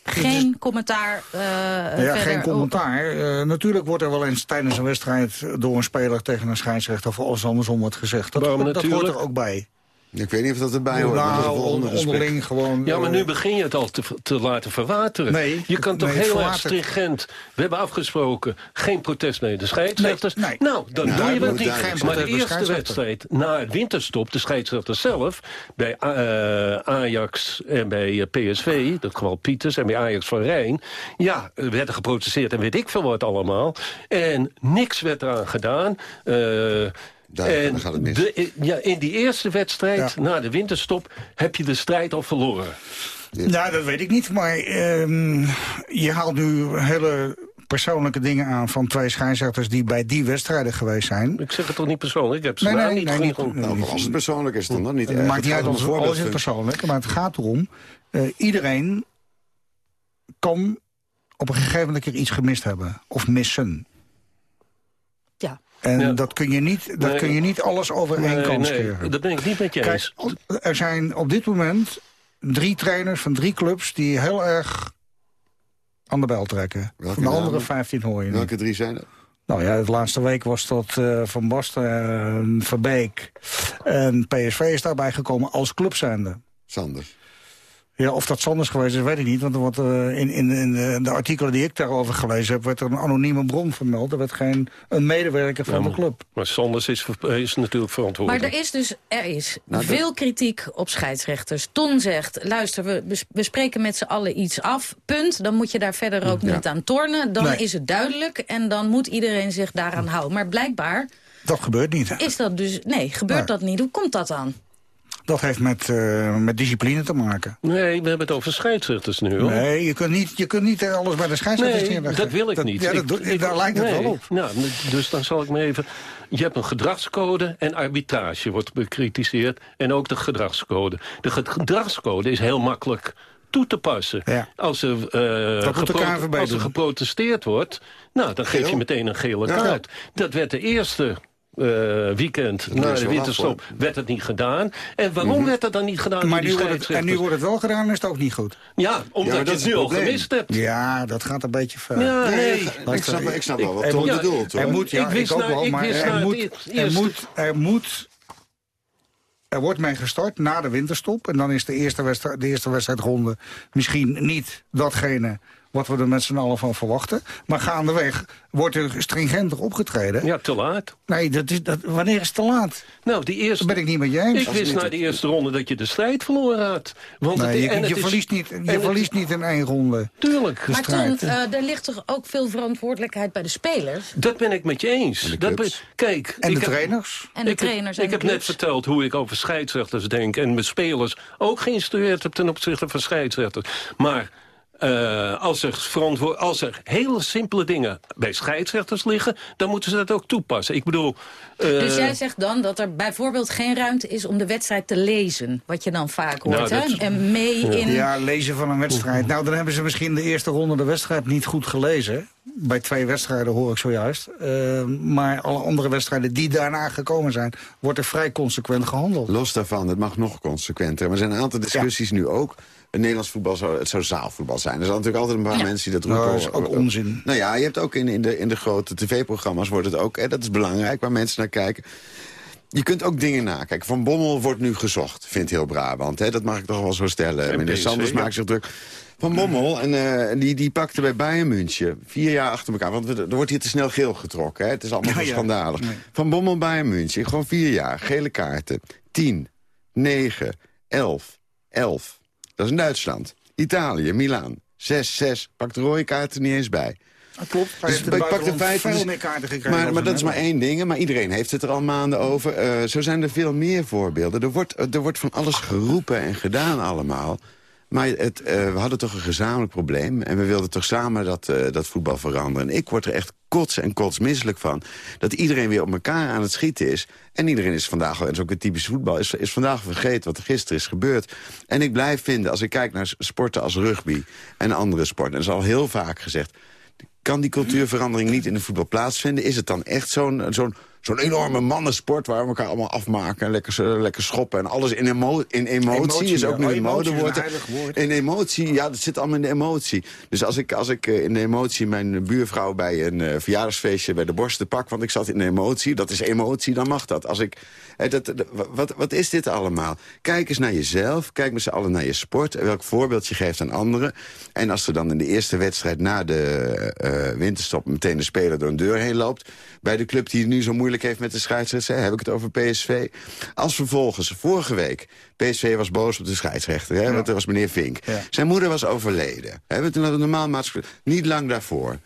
Geen commentaar eh Nou ja, geen commentaar. Eh, natuurlijk wordt er wel eens tijdens een wedstrijd door een speler tegen een scheidsrechter of alles andersom wordt gezegd. Dat, dat hoort er ook bij. Ik weet niet of dat erbij hoort. maar dat is Nou, onderling gewoon... Ja, maar eh, nu begin je het al te, te laten verwateren. Nee, je kan toch nee, heel erg stringent... We hebben afgesproken, geen protest bij de scheidsrechters. Nee, nee. Nou, dan doe je dat niet. Maar de eerste wedstrijd na het winterstop... de scheidsrechter zelf, bij eh, Ajax en bij eh, PSV... dat geval Pieters en bij Ajax van Rijn... ja, er werd er geprotesteerd en weet ik veel wat allemaal. En niks werd eraan gedaan... Eh, Daar- en dan gaat het mis. de- ja, in die eerste wedstrijd, Ja. na de winterstop... heb je de strijd al verloren. Nou, dat weet ik niet, maar ehm, je haalt nu hele persoonlijke dingen aan van twee scheidsrechters die bij die wedstrijden geweest zijn. Ik zeg het toch niet persoonlijk? Ik heb ze Nee, nou nee, niet nee, niet- Nou, als het persoonlijk is, dan, dan niet Het erg. maakt niet uit als alles is persoonlijk, maar het gaat erom, eh, iedereen kan op een gegeven moment een keer iets gemist hebben. Of missen. En Ja. dat, kun je niet, dat Nee. kun je niet alles over één Nee, kant nee, scheren. dat ben ik niet met je eens. Kijk, er zijn op dit moment drie trainers van drie clubs... die heel erg aan de bel trekken. Welke van de andere namen? 15 hoor je niet. Welke drie zijn er? Nou ja, de laatste week was dat eh, Van Basten, uh, Verbeek en PSV is daarbij gekomen als clubzijnde. Sanders. Ja, of dat Sanders geweest is, weet ik niet. Want er wordt, eh, in, in, in de, de artikelen die ik daarover gelezen heb... werd er een anonieme bron vermeld. Er werd geen een medewerker van de club. Maar Sanders is, ver- is natuurlijk Maar verantwoordelijk. er is dus er is Nou, dat- veel kritiek op scheidsrechters. Ton zegt, luister, we, bes- we spreken met z'n allen iets af. Punt. Dan moet je daar verder ook Ja. niet aan tornen. Dan Nee. is het duidelijk en dan moet iedereen zich daaraan houden. Maar blijkbaar Dat gebeurt niet. is dat dus... Nee, gebeurt dat niet. Hoe komt dat dan? Dat heeft met, eh, met discipline te maken. Nee, we hebben het over scheidsrechters nu, hoor. Nee, je kunt niet, je kunt niet eh, alles bij de scheidsrechters Nee, neerleggen. dat wil ik niet. Ja, dat, Ik- daar lijkt het wel op. Nou, dus dan zal ik me even... Je hebt een gedragscode en arbitrage wordt bekritiseerd. En ook de gedragscode. De ge- gedragscode is heel makkelijk toe te passen. Ja. Als, er, eh, gepro- als er geprotesteerd wordt... nou, dan geef je meteen een gele Ja. kaart. Dat werd de eerste weekend, na de winterstop, werd het niet gedaan. En waarom Mhm. werd dat dan niet gedaan? Maar nu wordt het, en nu wordt het wel gedaan en is het ook niet goed. Ja, omdat Ja, je het nu al gemist hebt. Ja, dat gaat een beetje ver. Ja, nee. Ik snap, ik snap wel wat Tom bedoelt, hoor. Er moet, ja, Ik wist ik ook nou- wel, ik maar er, nou moet, er, moet, er moet... Er wordt mee gestart na de winterstop. En dan is de eerste, wedstrijd, de eerste wedstrijdronde misschien niet datgene wat we er met z'n allen van verwachten. Maar gaandeweg wordt er stringenter opgetreden. Ja, te laat. Nee, dat is, dat, wanneer is het te laat? Nou, die eerste... Dat ben ik niet met je eens. Ik wist na de eerste ronde dat je de strijd verloren had. Want Nee, het, je, en je het is- verliest, niet, en je het- verliest niet in één ronde. Tuurlijk. de Maar eh, er ligt toch ook veel verantwoordelijkheid bij de spelers? Dat ben ik met je eens. Dat ben- kijk, En de heb- trainers? En de ik, trainers ik de heb net verteld hoe ik over scheidsrechters denk... en mijn spelers ook geïnstrueerd heb ten opzichte van scheidsrechters. Maar eh, als, er verantwoord, als er hele simpele dingen bij scheidsrechters liggen... dan moeten ze dat ook toepassen. Ik bedoel... eh, Dus jij zegt dan dat er bijvoorbeeld geen ruimte is om de wedstrijd te lezen. Wat je dan vaak hoort, Nou, hè? dat- En mee in... Ja, lezen van een wedstrijd. Nou, dan hebben ze misschien de eerste ronde de wedstrijd niet goed gelezen. Bij twee wedstrijden hoor ik zojuist. Eh, maar alle andere wedstrijden die daarna gekomen zijn... wordt er vrij consequent gehandeld. Los daarvan, het mag nog consequenter. Maar er zijn een aantal discussies nu ook. Het Nederlands voetbal zou, het zou zaalvoetbal zijn. Er zijn natuurlijk altijd een paar mensen die dat roepen. Nou, dat is ook onzin. Nou ja, je hebt ook in, in, de, in de grote tv-programma's wordt het ook... Hè, dat is belangrijk, waar mensen naar kijken. Je kunt ook dingen nakijken. Van Bommel wordt nu gezocht, vindt heel Brabant. Hè? Dat mag ik toch wel zo stellen. En Meneer Sanders ja. maakt zich druk. Van Bommel, en eh, die, die pakte bij Bayern München vier jaar achter elkaar. Want er wordt hier te snel geel getrokken. Hè? Het is allemaal Ja, schandalig. Nee. Van Bommel, Bayern München, gewoon vier jaar. Gele kaarten. 10, 9, 11, 11. Dat is in Duitsland. Italië, Milaan. 6, 6. Pakt de rode kaarten niet eens bij. Klopt. Hij Dus heeft pak de feiten. veel meer kaarten gekregen. Maar, maar dat is maar één ding. Maar iedereen heeft het er al maanden over. Eh, zo zijn er veel meer voorbeelden. Er wordt, er wordt van alles geroepen en gedaan allemaal. Maar het, eh, we hadden toch een gezamenlijk probleem. En we wilden toch samen dat, eh, dat voetbal veranderen. En ik word er echt kots en kots misselijk van. Dat iedereen weer op elkaar aan het schieten is. En iedereen is vandaag, en dat is ook typisch voetbal... Is, is vandaag vergeten wat er gisteren is gebeurd. En ik blijf vinden, als ik kijk naar sporten als rugby... en andere sporten, en dat is al heel vaak gezegd... Kan die cultuurverandering niet in de voetbal plaatsvinden? Is het dan echt zo'n zo'n zo'n enorme mannensport... waar we elkaar allemaal afmaken en lekker, eh, lekker schoppen... en alles in, emo in emotie, Emotie, is ook nu een Oh, een modewoord. In emotie, ja, dat zit allemaal in de emotie. Dus als ik, als ik eh, in de emotie mijn buurvrouw bij een eh, verjaardagsfeestje... bij de borsten pak, want ik zat in de emotie... dat is emotie, dan mag dat. Als ik, dat, dat- wat, wat is dit allemaal? Kijk eens naar jezelf, kijk met z'n allen naar je sport... en welk voorbeeld je geeft aan anderen. En als er dan in de eerste wedstrijd na de winterstop... meteen de speler door een deur heen loopt... bij de club die nu zo moeilijk heeft met de scheidsrechter... heb ik het over PSV. Als vervolgens, vorige week... PSV was boos op de scheidsrechter, hè, want dat was meneer Vink. Zijn moeder was overleden. Hè, we toen hadden normaal maatschappij... Niet lang daarvoor.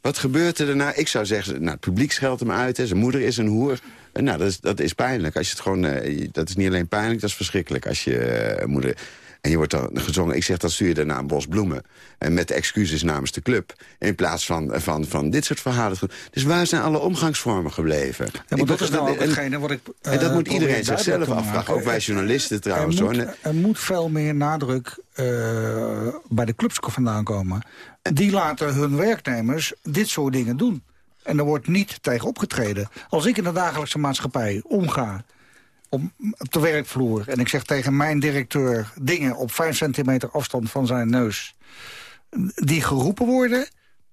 Wat gebeurt er daarna? Ik zou zeggen, nou, het publiek scheldt hem uit. Hè. Zijn moeder is een hoer. Nou, dat is, dat is pijnlijk. Als je het gewoon, eh, dat is niet alleen pijnlijk, dat is verschrikkelijk. Als je eh, moeder... En je wordt dan gezongen, ik zeg, dan stuur je daarna een bos bloemen. En met excuses namens de club. In plaats van, van, van dit soort verhalen. Dus waar zijn alle omgangsvormen gebleven? Ja, maar Ik dat is nou en- hetgene wat ik En dat eh, moet iedereen zichzelf afvragen. Ook wij journalisten trouwens. Er hoor. moet, er moet veel meer nadruk eh, bij de clubs vandaan komen. Die laten hun werknemers dit soort dingen doen. En er wordt niet tegen opgetreden. Als ik in de dagelijkse maatschappij omga om, op de werkvloer... en ik zeg tegen mijn directeur dingen op 5 centimeter afstand van zijn neus... die geroepen worden,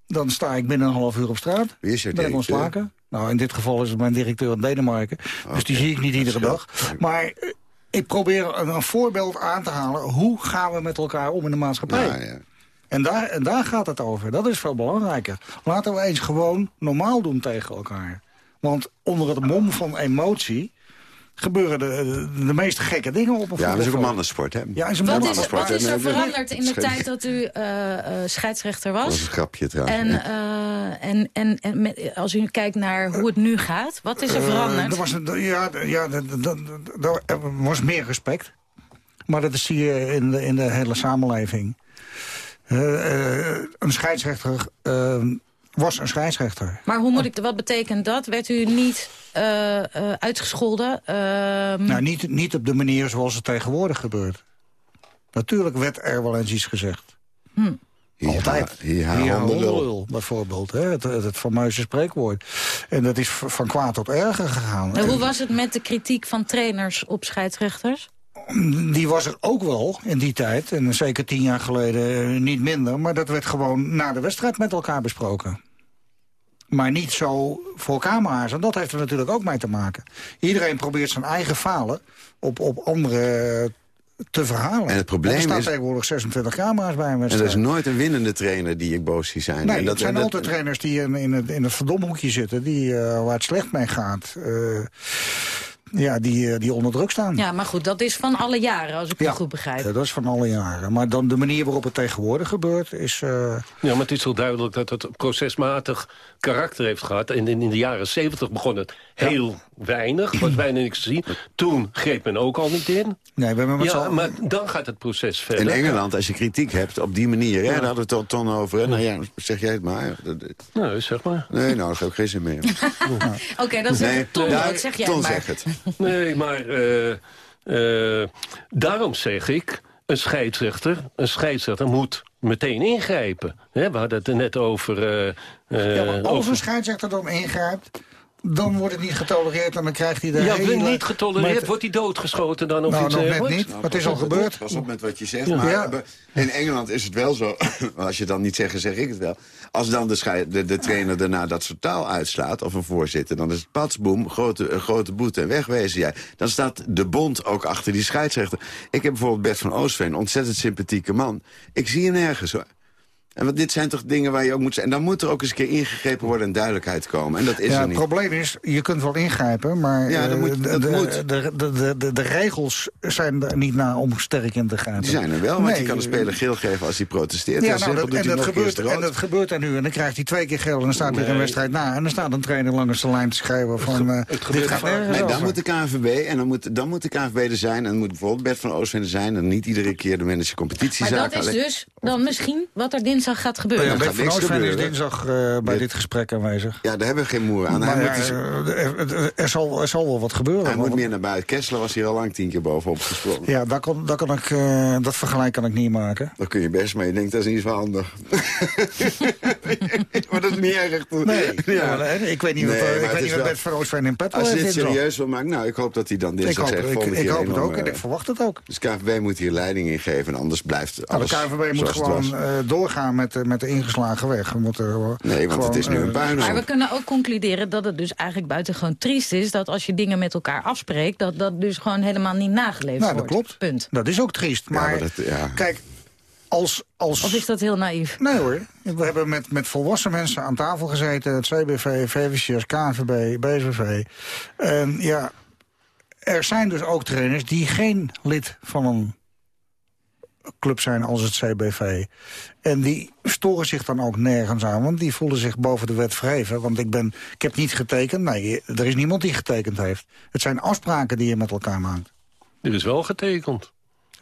dan sta ik binnen een half uur op straat. Wie is jouw ben ontslagen. Nou, in dit geval is het mijn directeur in Denemarken. Dus die zie ik niet iedere dag. Maar eh, ik probeer een, een voorbeeld aan te halen. Hoe gaan we met elkaar om in de maatschappij? Ja, ja. En, daar, en daar gaat het over. Dat is veel belangrijker. Laten we eens gewoon normaal doen tegen elkaar. Want onder het mom van emotie gebeuren de, de, de meest gekke dingen op een Ja, dat is ook een mannensport, hè? Ja, is een Wat is, wat is er veranderd in de tijd dat u eh, eh, scheidsrechter Dat was was? een grapje trouwens. En, eh, en, en, en met- als u kijkt naar hoe het nu gaat, wat is er veranderd? er was een, ja, er was meer respect. Maar dat zie je in de, in de hele samenleving. Eh, eh, een scheidsrechter was een scheidsrechter. Maar hoe moet ik, wat betekent dat? Werd u niet uitgescholden? Ehm, Nou, niet, niet op de manier zoals het tegenwoordig gebeurt. Natuurlijk werd er wel eens iets gezegd. hm. Altijd. Ja, hondenlul, bijvoorbeeld. Hè? Het, het, het fameuze spreekwoord. En dat is van kwaad tot erger gegaan. En hoe was het met de kritiek van trainers op scheidsrechters? Die was er ook wel in die tijd. En zeker tien jaar geleden eh, niet minder. Maar dat werd gewoon na de wedstrijd met elkaar besproken. Maar niet zo voor camera's. En dat heeft er natuurlijk ook mee te maken. Iedereen probeert zijn eigen falen op, op anderen te verhalen. En het probleem er staan is- tegenwoordig 26 camera's bij een En er is nooit een winnende trainer die ik boos zie zijn. Nee, en dat zijn en altijd trainers die in, in, het, in het verdomhoekje zitten... Die, eh, waar het slecht mee gaat. Eh, ja, die, eh, die onder druk staan. Ja, maar goed, dat is van alle jaren, als ik het Ja. goed begrijp. Ja, dat is van alle jaren. Maar dan de manier waarop het tegenwoordig gebeurt is... eh, Ja, maar het is wel duidelijk dat het procesmatig karakter heeft gehad. En in, in de jaren zeventig begon het heel weinig, was bijna niks te zien. Toen greep men ook al niet in. Nee, we hebben met Ja, maar dan gaat het proces verder. In Engeland, als je kritiek hebt op die manier, hè, daar hadden we het al ton over. Hè? Nou ja, zeg jij het maar. Dat- Nou, zeg maar. Nee, nou, dat heb ik geen zin meer. [LAUGHS] Oké, dan zeg Nee, Ton, wat zeg jij Ton maar. zegt het. [LAUGHS] Nee, maar eh, eh, daarom zeg ik... een scheidsrechter, een scheidsrechter moet meteen ingrijpen. We hadden het er net over... eh, ja, maar als over- een scheidsrechter dan ingrijpt... dan wordt het niet getolereerd en dan krijgt hij de Ja, hele... niet getolereerd. met- Wordt hij doodgeschoten dan of Nou, iets nog net dergelijks? niet. Maar het is al gebeurd. Pas op met wat je zegt. Ja. Maar Ja. in Engeland is het wel zo. [LAUGHS] als je dan niet zegt, dan zeg ik het wel. Als dan de, de, de trainer daarna dat soort taal uitslaat, of een voorzitter... dan is het patsboom, grote, een grote boete en wegwezen jij. Dan staat de bond ook achter die scheidsrechter. Ik heb bijvoorbeeld Bert van Oostveen, ontzettend sympathieke man. Ik zie hem nergens hoor. En want dit zijn toch dingen waar je ook moet... En dan moet er ook eens een keer ingegrepen worden en duidelijkheid komen. En dat is ja, er het niet. probleem is, je kunt wel ingrijpen, maar Ja, dat eh, moet- de, dat de, moet. De, de, de, de, de regels zijn er niet naar om sterk in te grijpen. Die zijn er wel, want Nee, je kan de speler geel geven als hij protesteert. Ja, en nou, dat, en, hij dat gebeurt, en dat gebeurt er nu. En dan krijgt hij twee keer geel en dan staat hij er een Nee. wedstrijd na. En dan staat een trainer langs de lijn te schrijven van... eh, dit gaat nergens Nee, dan over. moet de KNVB en dan moet, dan moet de KNVB er zijn. En dan moet bijvoorbeeld Bert van Oostveen er zijn. En niet iedere keer de manager Maar competitiezaken. dat is alleen- dus dan misschien wat er dinsdag gaat Ja, gebeuren. gaat Bert van niks Oostveen is gebeuren. dinsdag eh, bij dit gesprek aanwezig. Ja, daar hebben we geen moer aan. Hij, Maar moet, ja, dus- eh, er, zal, er zal wel wat gebeuren. hij moet meer naar buiten. Kessler was hier al lang tien keer bovenop gesprongen. Ja, daar kan, daar kan ik, eh, dat vergelijk kan ik niet maken. Dat kun je best, maar je denkt dat is niet zo handig. [LAUGHS] maar dat is niet erg. Nee, ja, ik weet niet wat, Nee, maar ik weet niet wat wel- Bert van Oostveen in petto Als dit dinsdag. serieus wil maken, nou, ik hoop dat hij dan Ik dinsdag hoop, zegt... ik, ik hoop het ook en ik verwacht het ook. Dus KVB moet hier leiding in geven en anders blijft Nou, alles de KNVB moet gewoon eh, doorgaan met, de- met de ingeslagen weg. We moeten, gewoon- Nee, want het is nu een eh, puinhoop. Maar we kunnen ook concluderen dat het dus eigenlijk buitengewoon triest is... dat als je dingen met elkaar afspreekt... dat dat dus gewoon helemaal niet nageleefd Nou, dat wordt. klopt. Punt. Dat is ook triest. Maar, maar dat- ja. kijk, als, als... Of is dat heel naïef? Nee hoor. We hebben met, met volwassen mensen aan tafel gezeten. Het CBV, VVCS, KNVB, BSVV. En ja, er zijn dus ook trainers die geen lid van een club zijn als het CBV. En die storen zich dan ook nergens aan, want die voelen zich boven de wet verheven. Want ik, ben, ik heb niet getekend. Nee, er is niemand die getekend heeft. Het zijn afspraken die je met elkaar maakt. Er is wel getekend.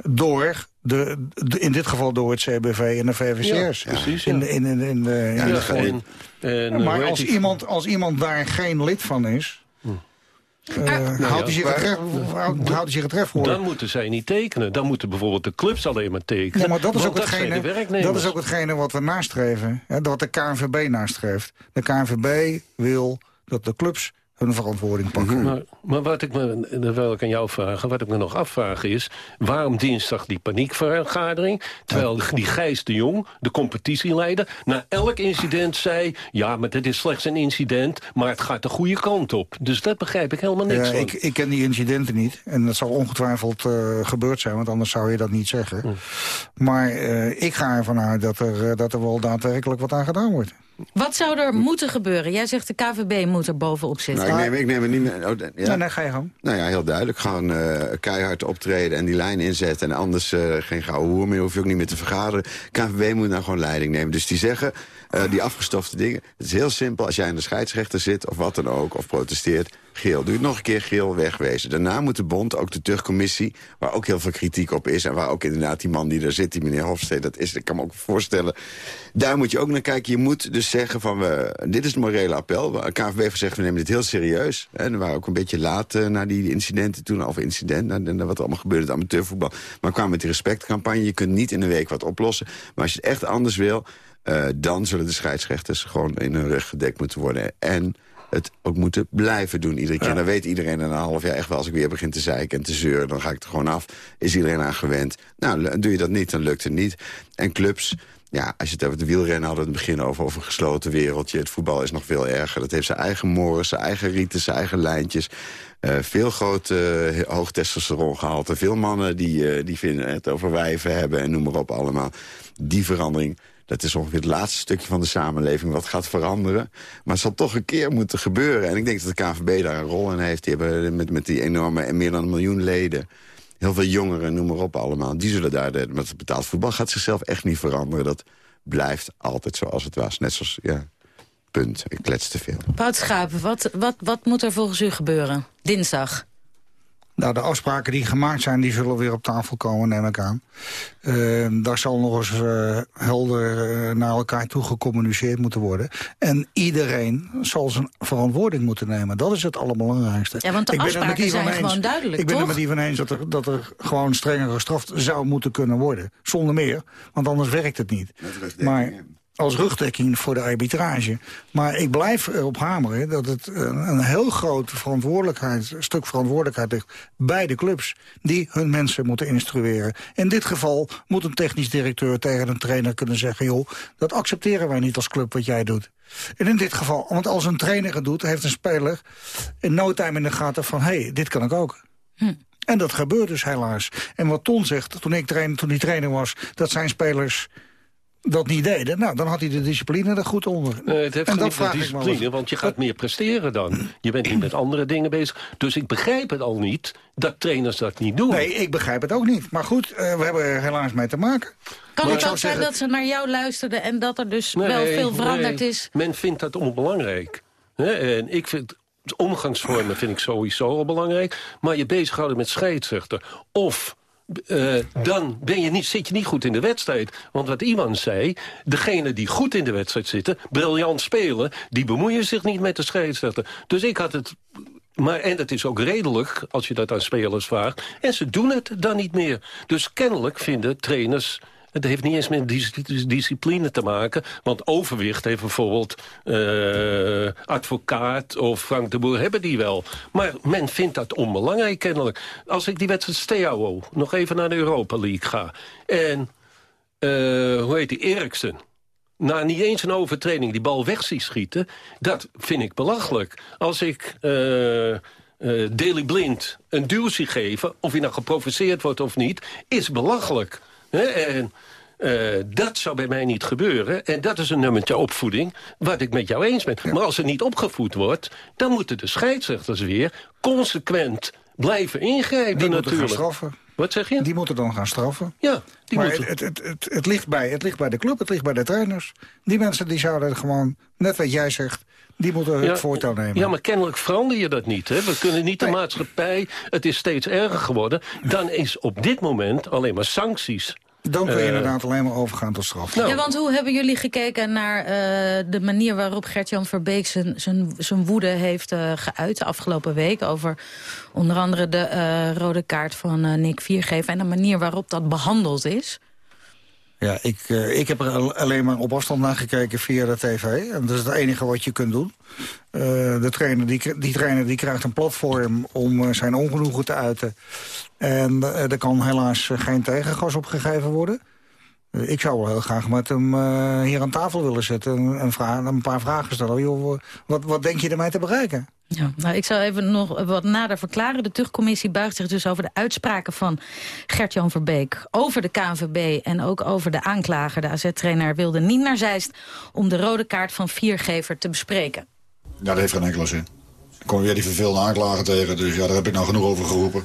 Door, de, de- in dit geval door het CBV en de VVCS. Ja, precies, ja. In, de- in, in, in, de- in Ja, de vorm. en- en, Ja, maar als iemand, als iemand daar geen lid van is... eh, Nou ja, houdt, hij zich houdt, houdt hij zich het recht voor. Dan moeten zij niet tekenen. Dan moeten bijvoorbeeld de clubs alleen maar tekenen. Ja, maar dat is, ook hetgene, dat is ook hetgene wat we nastreven. Hè, wat de KNVB nastreeft. De KNVB wil dat de clubs hun verantwoording pakken. Maar, maar wat ik me, dat wil ik aan jou vragen, wat ik me nog afvraag is... waarom dinsdag die paniekvergadering... terwijl die Gijs de Jong, de competitieleider... na elk incident zei... ja, maar dit is slechts een incident, maar het gaat de goede kant op. Dus dat begrijp ik helemaal niks Ja, van. ik, ik ken die incidenten niet. En dat zal ongetwijfeld eh, gebeurd zijn, want anders zou je dat niet zeggen. Hm. Maar eh, ik ga ervan uit dat er, eh, dat er wel daadwerkelijk wat aan gedaan wordt. Wat zou er moeten gebeuren? Jij zegt de KVB moet er bovenop zitten. Nou, ik, neem, ik neem het niet meer... oh, ja. Nee, nee, ga je gang. Nou ja, heel duidelijk. Gewoon eh, keihard optreden en die lijn inzetten. En anders eh, geen gouden hoer meer, hoef je ook niet meer te vergaderen. KNVB moet nou gewoon leiding nemen. Dus die zeggen, eh, die afgestofte dingen... Het is heel simpel, als jij aan de scheidsrechter zit of wat dan ook... of protesteert, geel. Doe het nog een keer geel, wegwezen. Daarna moet de bond, ook de terugcommissie... waar ook heel veel kritiek op is... en waar ook inderdaad die man die daar zit, die meneer Hofstede... dat is, ik kan me ook voorstellen... daar moet je ook naar kijken. Je moet dus zeggen van, we, dit is het morele appel. KNVB heeft gezegd, we nemen dit heel serieus. En we waren ook een beetje laat uh, naar die incidenten toen... of incident, wat er allemaal gebeurde, het amateurvoetbal. Maar kwamen met die respectcampagne. Je kunt niet in een week wat oplossen. Maar als je het echt anders wil... Uh, dan zullen de scheidsrechters gewoon in hun rug gedekt moeten worden. En het ook moeten blijven doen iedere keer. Dan weet iedereen na een half jaar echt wel... als ik weer begin te zeiken en te zeuren, dan ga ik er gewoon af. Is iedereen aan gewend. Nou, doe je dat niet, dan lukt het niet. En clubs, ja, als je het over de wielrennen hadden... in het begin over, over een gesloten wereldje. Het voetbal is nog veel erger. Dat heeft zijn eigen moren, zijn eigen rieten, zijn eigen lijntjes. Uh, veel grote uh, hoog testosterongehalte. Veel mannen die, uh, die vinden het over wijven hebben en noem maar op allemaal. Die verandering dat is ongeveer het laatste stukje van de samenleving wat gaat veranderen. Maar het zal toch een keer moeten gebeuren. En ik denk dat de KVB daar een rol in heeft. Die hebben met, met die enorme, meer dan een miljoen leden... heel veel jongeren, noem maar op allemaal. Die zullen daar, de, met het betaald voetbal gaat zichzelf echt niet veranderen. Dat blijft altijd zoals het was. Net zoals, ja, punt. Ik klets te veel. Wout Schapen, wat, wat, wat moet er volgens u gebeuren? Dinsdag. Nou, de afspraken die gemaakt zijn, die zullen weer op tafel komen, neem ik aan. Uh, daar zal nog eens uh, helder uh, naar elkaar toe gecommuniceerd moeten worden. En iedereen zal zijn verantwoording moeten nemen. Dat is het allerbelangrijkste. Ja, want de ik afspraken ben zijn eens, gewoon duidelijk, Ik ben toch? het met die van eens dat er, dat er gewoon strenger gestraft zou moeten kunnen worden. Zonder meer, want anders werkt het niet. Maar als rugdekking voor de arbitrage. Maar ik blijf erop hameren dat het een heel groot verantwoordelijkheid, stuk verantwoordelijkheid ligt bij de clubs die hun mensen moeten instrueren. In dit geval moet een technisch directeur tegen een trainer kunnen zeggen... joh, dat accepteren wij niet als club wat jij doet. En in dit geval, want als een trainer het doet, heeft een speler in no time in de gaten van... hé, hey, dit kan ik ook. Hm. En dat gebeurt dus helaas. En wat Ton zegt, toen ik trainer, toen die trainer was, dat zijn spelers dat niet deden, nou, dan had hij de discipline er goed onder. Nee, het heeft en niet met discipline, want je gaat meer presteren dan. Je bent niet met andere dingen bezig. Dus ik begrijp het al niet dat trainers dat niet doen. Nee, ik begrijp het ook niet. Maar goed, uh, we hebben er helaas mee te maken. Kan maar het ook zijn dat ze naar jou luisterden... en dat er dus nee, wel veel veranderd nee. is? Men vindt dat onbelangrijk. En ik vind... Omgangsvormen vind ik sowieso al belangrijk. Maar je bezighouden met scheidsrechter. Of uh, dan ben je niet, zit je niet goed in de wedstrijd. Want wat Iwan zei, degene die goed in de wedstrijd zitten... briljant spelen, die bemoeien zich niet met de scheidsrechter. Dus ik had het... Maar, en het is ook redelijk, als je dat aan spelers vraagt. En ze doen het dan niet meer. Dus kennelijk vinden trainers het heeft niet eens met discipline te maken. Want overwicht heeft bijvoorbeeld uh, advocaat of Frank de Boer hebben die wel. Maar men vindt dat onbelangrijk kennelijk. Als ik die wedstrijd Steaua nog even naar de Europa League ga. En uh, hoe heet die, Eriksen na niet eens een overtreding die bal weg ziet schieten... dat vind ik belachelijk. Als ik uh, uh, Daily Blind een duw zie geven... of hij nou geprovoceerd wordt of niet, is belachelijk. En uh, dat zou bij mij niet gebeuren. En dat is een nummertje opvoeding wat ik met jou eens ben. Ja. Maar als er niet opgevoed wordt, dan moeten de scheidsrechters weer consequent blijven ingrijpen Die natuurlijk. gaan straffen. Wat zeg je? Die moeten dan gaan straffen. Ja, die maar moeten... het, het, het, het, ligt bij, het ligt bij de club, het ligt bij de trainers. Die mensen die zouden gewoon, net wat jij zegt... Die moeten het voortouw nemen. Ja, maar kennelijk verander je dat niet. Hè? We kunnen niet de nee. maatschappij... Het is steeds erger geworden. Dan is op dit moment alleen maar sancties dan kun je uh, inderdaad alleen maar overgaan tot straf. Nou. Ja, want hoe hebben jullie gekeken naar uh, de manier waarop Gert-Jan Verbeek zijn, zijn, zijn woede heeft uh, geuit de afgelopen week over onder andere de rode kaart van Nick Viergever en de manier waarop dat behandeld is? Ja, ik, uh, ik heb er alleen maar op afstand naar gekeken via de tv. En dat is het enige wat je kunt doen. Uh, de trainer, die, die trainer die krijgt een platform om uh, zijn ongenoegen te uiten. En er kan helaas geen tegengas opgegeven worden. Ik zou wel heel graag met hem hier aan tafel willen zetten... en, vragen, een paar vragen stellen. Joh, wat, wat denk je ermee te bereiken? Ja, nou, ik zal even nog wat nader verklaren. De terugcommissie buigt zich dus over de uitspraken van Gert-Jan Verbeek... over de KNVB en ook over de aanklager. De AZ-trainer wilde niet naar Zeist om de rode kaart van Viergever te bespreken. Ja, dat heeft geen enkele zin. Dan kom je weer die vervelende aanklager tegen. Dus ja, daar heb ik nou genoeg over geroepen.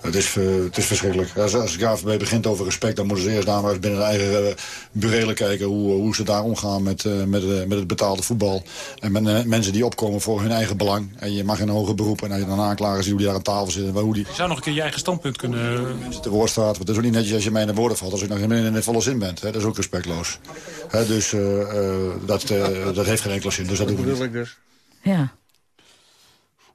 Het is, eh, het is verschrikkelijk. Als, als de KVB begint over respect, dan moeten ze eerst daar maar eens binnen de eigen uh, burelen kijken hoe, hoe ze daar omgaan met, uh, met, met het betaalde voetbal. En met mensen die opkomen voor hun eigen belang. En je mag in een hoger beroep en als je dan aanklagen ziet hoe die daar aan tafel zitten. Hoe die... Je zou nog een keer je eigen standpunt kunnen... Mensen te woord staat. Want het is ook niet netjes als je mij in de woorden valt. Als ik nog in de volle zin bent. Hè. Dat is ook respectloos. Hè, dus dat, dat heeft geen enkele zin. Dus dat doen we niet. Dus. Ja.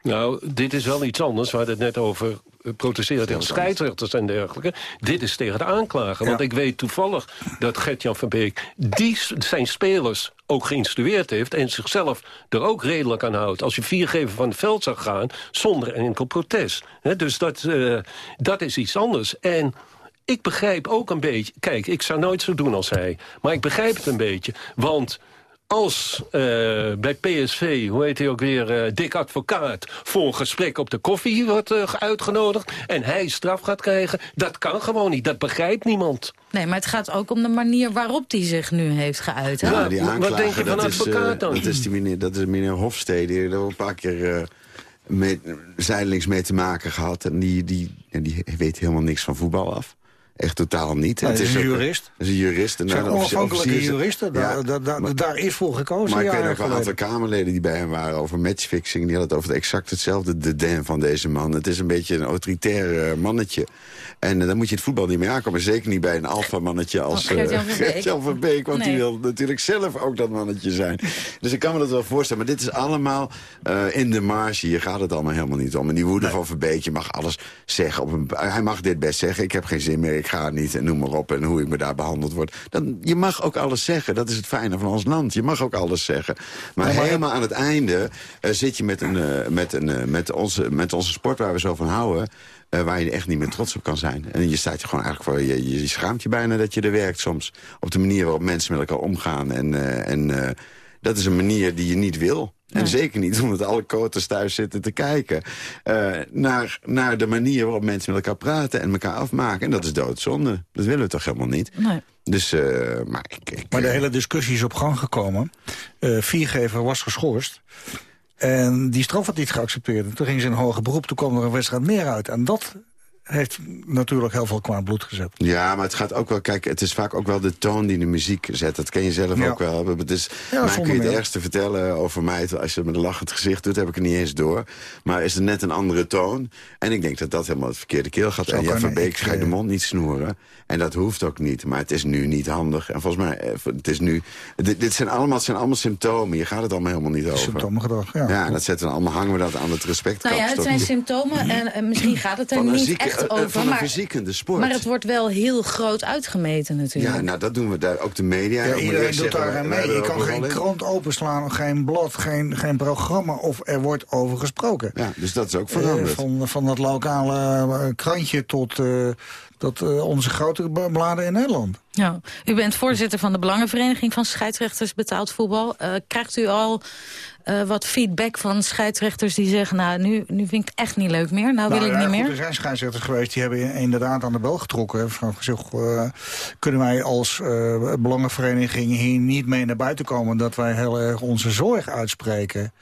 Nou, dit is wel iets anders. We hadden het net over protesteren tegen scheidsrechters en dergelijke. Dit is tegen de aanklager. Want ik weet toevallig dat Gert-Jan van Beek... die zijn spelers ook geïnstrueerd heeft... en zichzelf er ook redelijk aan houdt. Als je viergever van het veld zou gaan, zonder enkel protest. dus dat, uh, dat is iets anders. En ik begrijp ook een beetje... Kijk, ik zou nooit zo doen als hij. Maar ik begrijp het een beetje. Want als uh, bij PSV, hoe heet hij ook weer, uh, Dick Advocaat... voor een gesprek op de koffie wordt uh, uitgenodigd... en hij straf gaat krijgen, dat kan gewoon niet. Dat begrijpt niemand. Nee, maar het gaat ook om de manier waarop hij zich nu heeft geuit. Hè? Ja, die Wat denk je van advocaat dan? Dat is, die meneer, dat is meneer Hofstede, die er een paar keer... Mee, zijdelings mee te maken gehad. En die, die, en die weet helemaal niks van voetbal af. Echt totaal niet. het is een jurist. Het is een jurist. En zijn onafhankelijke juristen. Ja, daar, daar is voor gekozen. Maar ik weet ook wel een aantal Kamerleden die bij hem waren over matchfixing. Die hadden het over exact hetzelfde de den van deze man. Het is een beetje een autoritair eh, mannetje. En uh, dan moet je het voetbal niet meer aankomen. Zeker niet bij een alfa-mannetje als uh, Gert-Jan van Beek. Want die wil natuurlijk zelf ook dat mannetje zijn. Dus ik kan me dat wel voorstellen. Maar dit is allemaal in de marge. Hier gaat het allemaal helemaal niet om. En die woede van Verbeek, je mag alles zeggen. Op een, hij mag dit best zeggen. Ik heb geen zin meer ik ga niet en noem maar op... en hoe ik me daar behandeld word. Dan, je mag ook alles zeggen. Dat is het fijne van ons land. Je mag ook alles zeggen. Maar, helemaal aan het einde uh, zit je met, een, uh, met, een, uh, met, onze, met onze sport waar we zo van houden... waar je echt niet meer trots op kan zijn. En je staat je gewoon eigenlijk voor... Je, je schaamt je bijna dat je er werkt soms. Op de manier waarop mensen met elkaar omgaan. En, en dat is een manier die je niet wil. En zeker niet omdat alle koters thuis zitten te kijken... Uh, naar, naar de manier waarop mensen met elkaar praten en elkaar afmaken. En dat is doodzonde. Dat willen we toch helemaal niet? Nee. Dus, uh, maar, ik, ik, maar de hele discussie is op gang gekomen. Uh, viergever was geschorst. En die straf had niet geaccepteerd. Toen ging ze in hoger beroep, toen kwam er een wedstrijd meer uit. En dat heeft natuurlijk heel veel kwaad bloed gezet. Ja, maar het gaat ook wel, kijk, het is vaak ook wel de toon die de muziek zet. Dat ken je zelf ook wel. Het is, ja, mij kun je het ergste vertellen over mij. Als je het met een lachend gezicht doet, heb ik het niet eens door. Maar is er net een andere toon. En ik denk dat dat helemaal het verkeerde keel gaat. Zo en ja, Van Beek ga je de mond niet snoeren. En dat hoeft ook niet. Maar het is nu niet handig. En volgens mij, eh, het is nu... Dit, dit zijn, allemaal, het zijn allemaal symptomen. Je gaat het allemaal helemaal niet over. Symptomengedrag, ja. Ja, en dat zetten we allemaal, hangen we dat aan het respect. Nou ja, het zijn symptomen en, en misschien gaat het er niet echt over. Van een verziekende sport. Maar het wordt wel heel groot uitgemeten natuurlijk. Ja, nou dat doen we daar. Ook de media. Ja, iedereen doet daar aan mee. Je kan geen krant openslaan, geen blad, geen, geen programma of er wordt over gesproken. Ja, dus dat is ook veranderd. Uh, van, van dat lokale uh, krantje tot, uh, tot onze grote bladen in Nederland. Ja. U bent voorzitter van de Belangenvereniging van Scheidsrechters Betaald Voetbal. krijgt u al uh, wat feedback van scheidsrechters die zeggen... nou, nu, nu vind ik het echt niet leuk meer, nou, wil nou ik niet meer. er zijn scheidsrechters geweest die hebben inderdaad aan de bel getrokken. Van gezegd, uh, kunnen wij als uh, belangenvereniging hier niet mee naar buiten komen... dat wij heel erg onze zorg uitspreken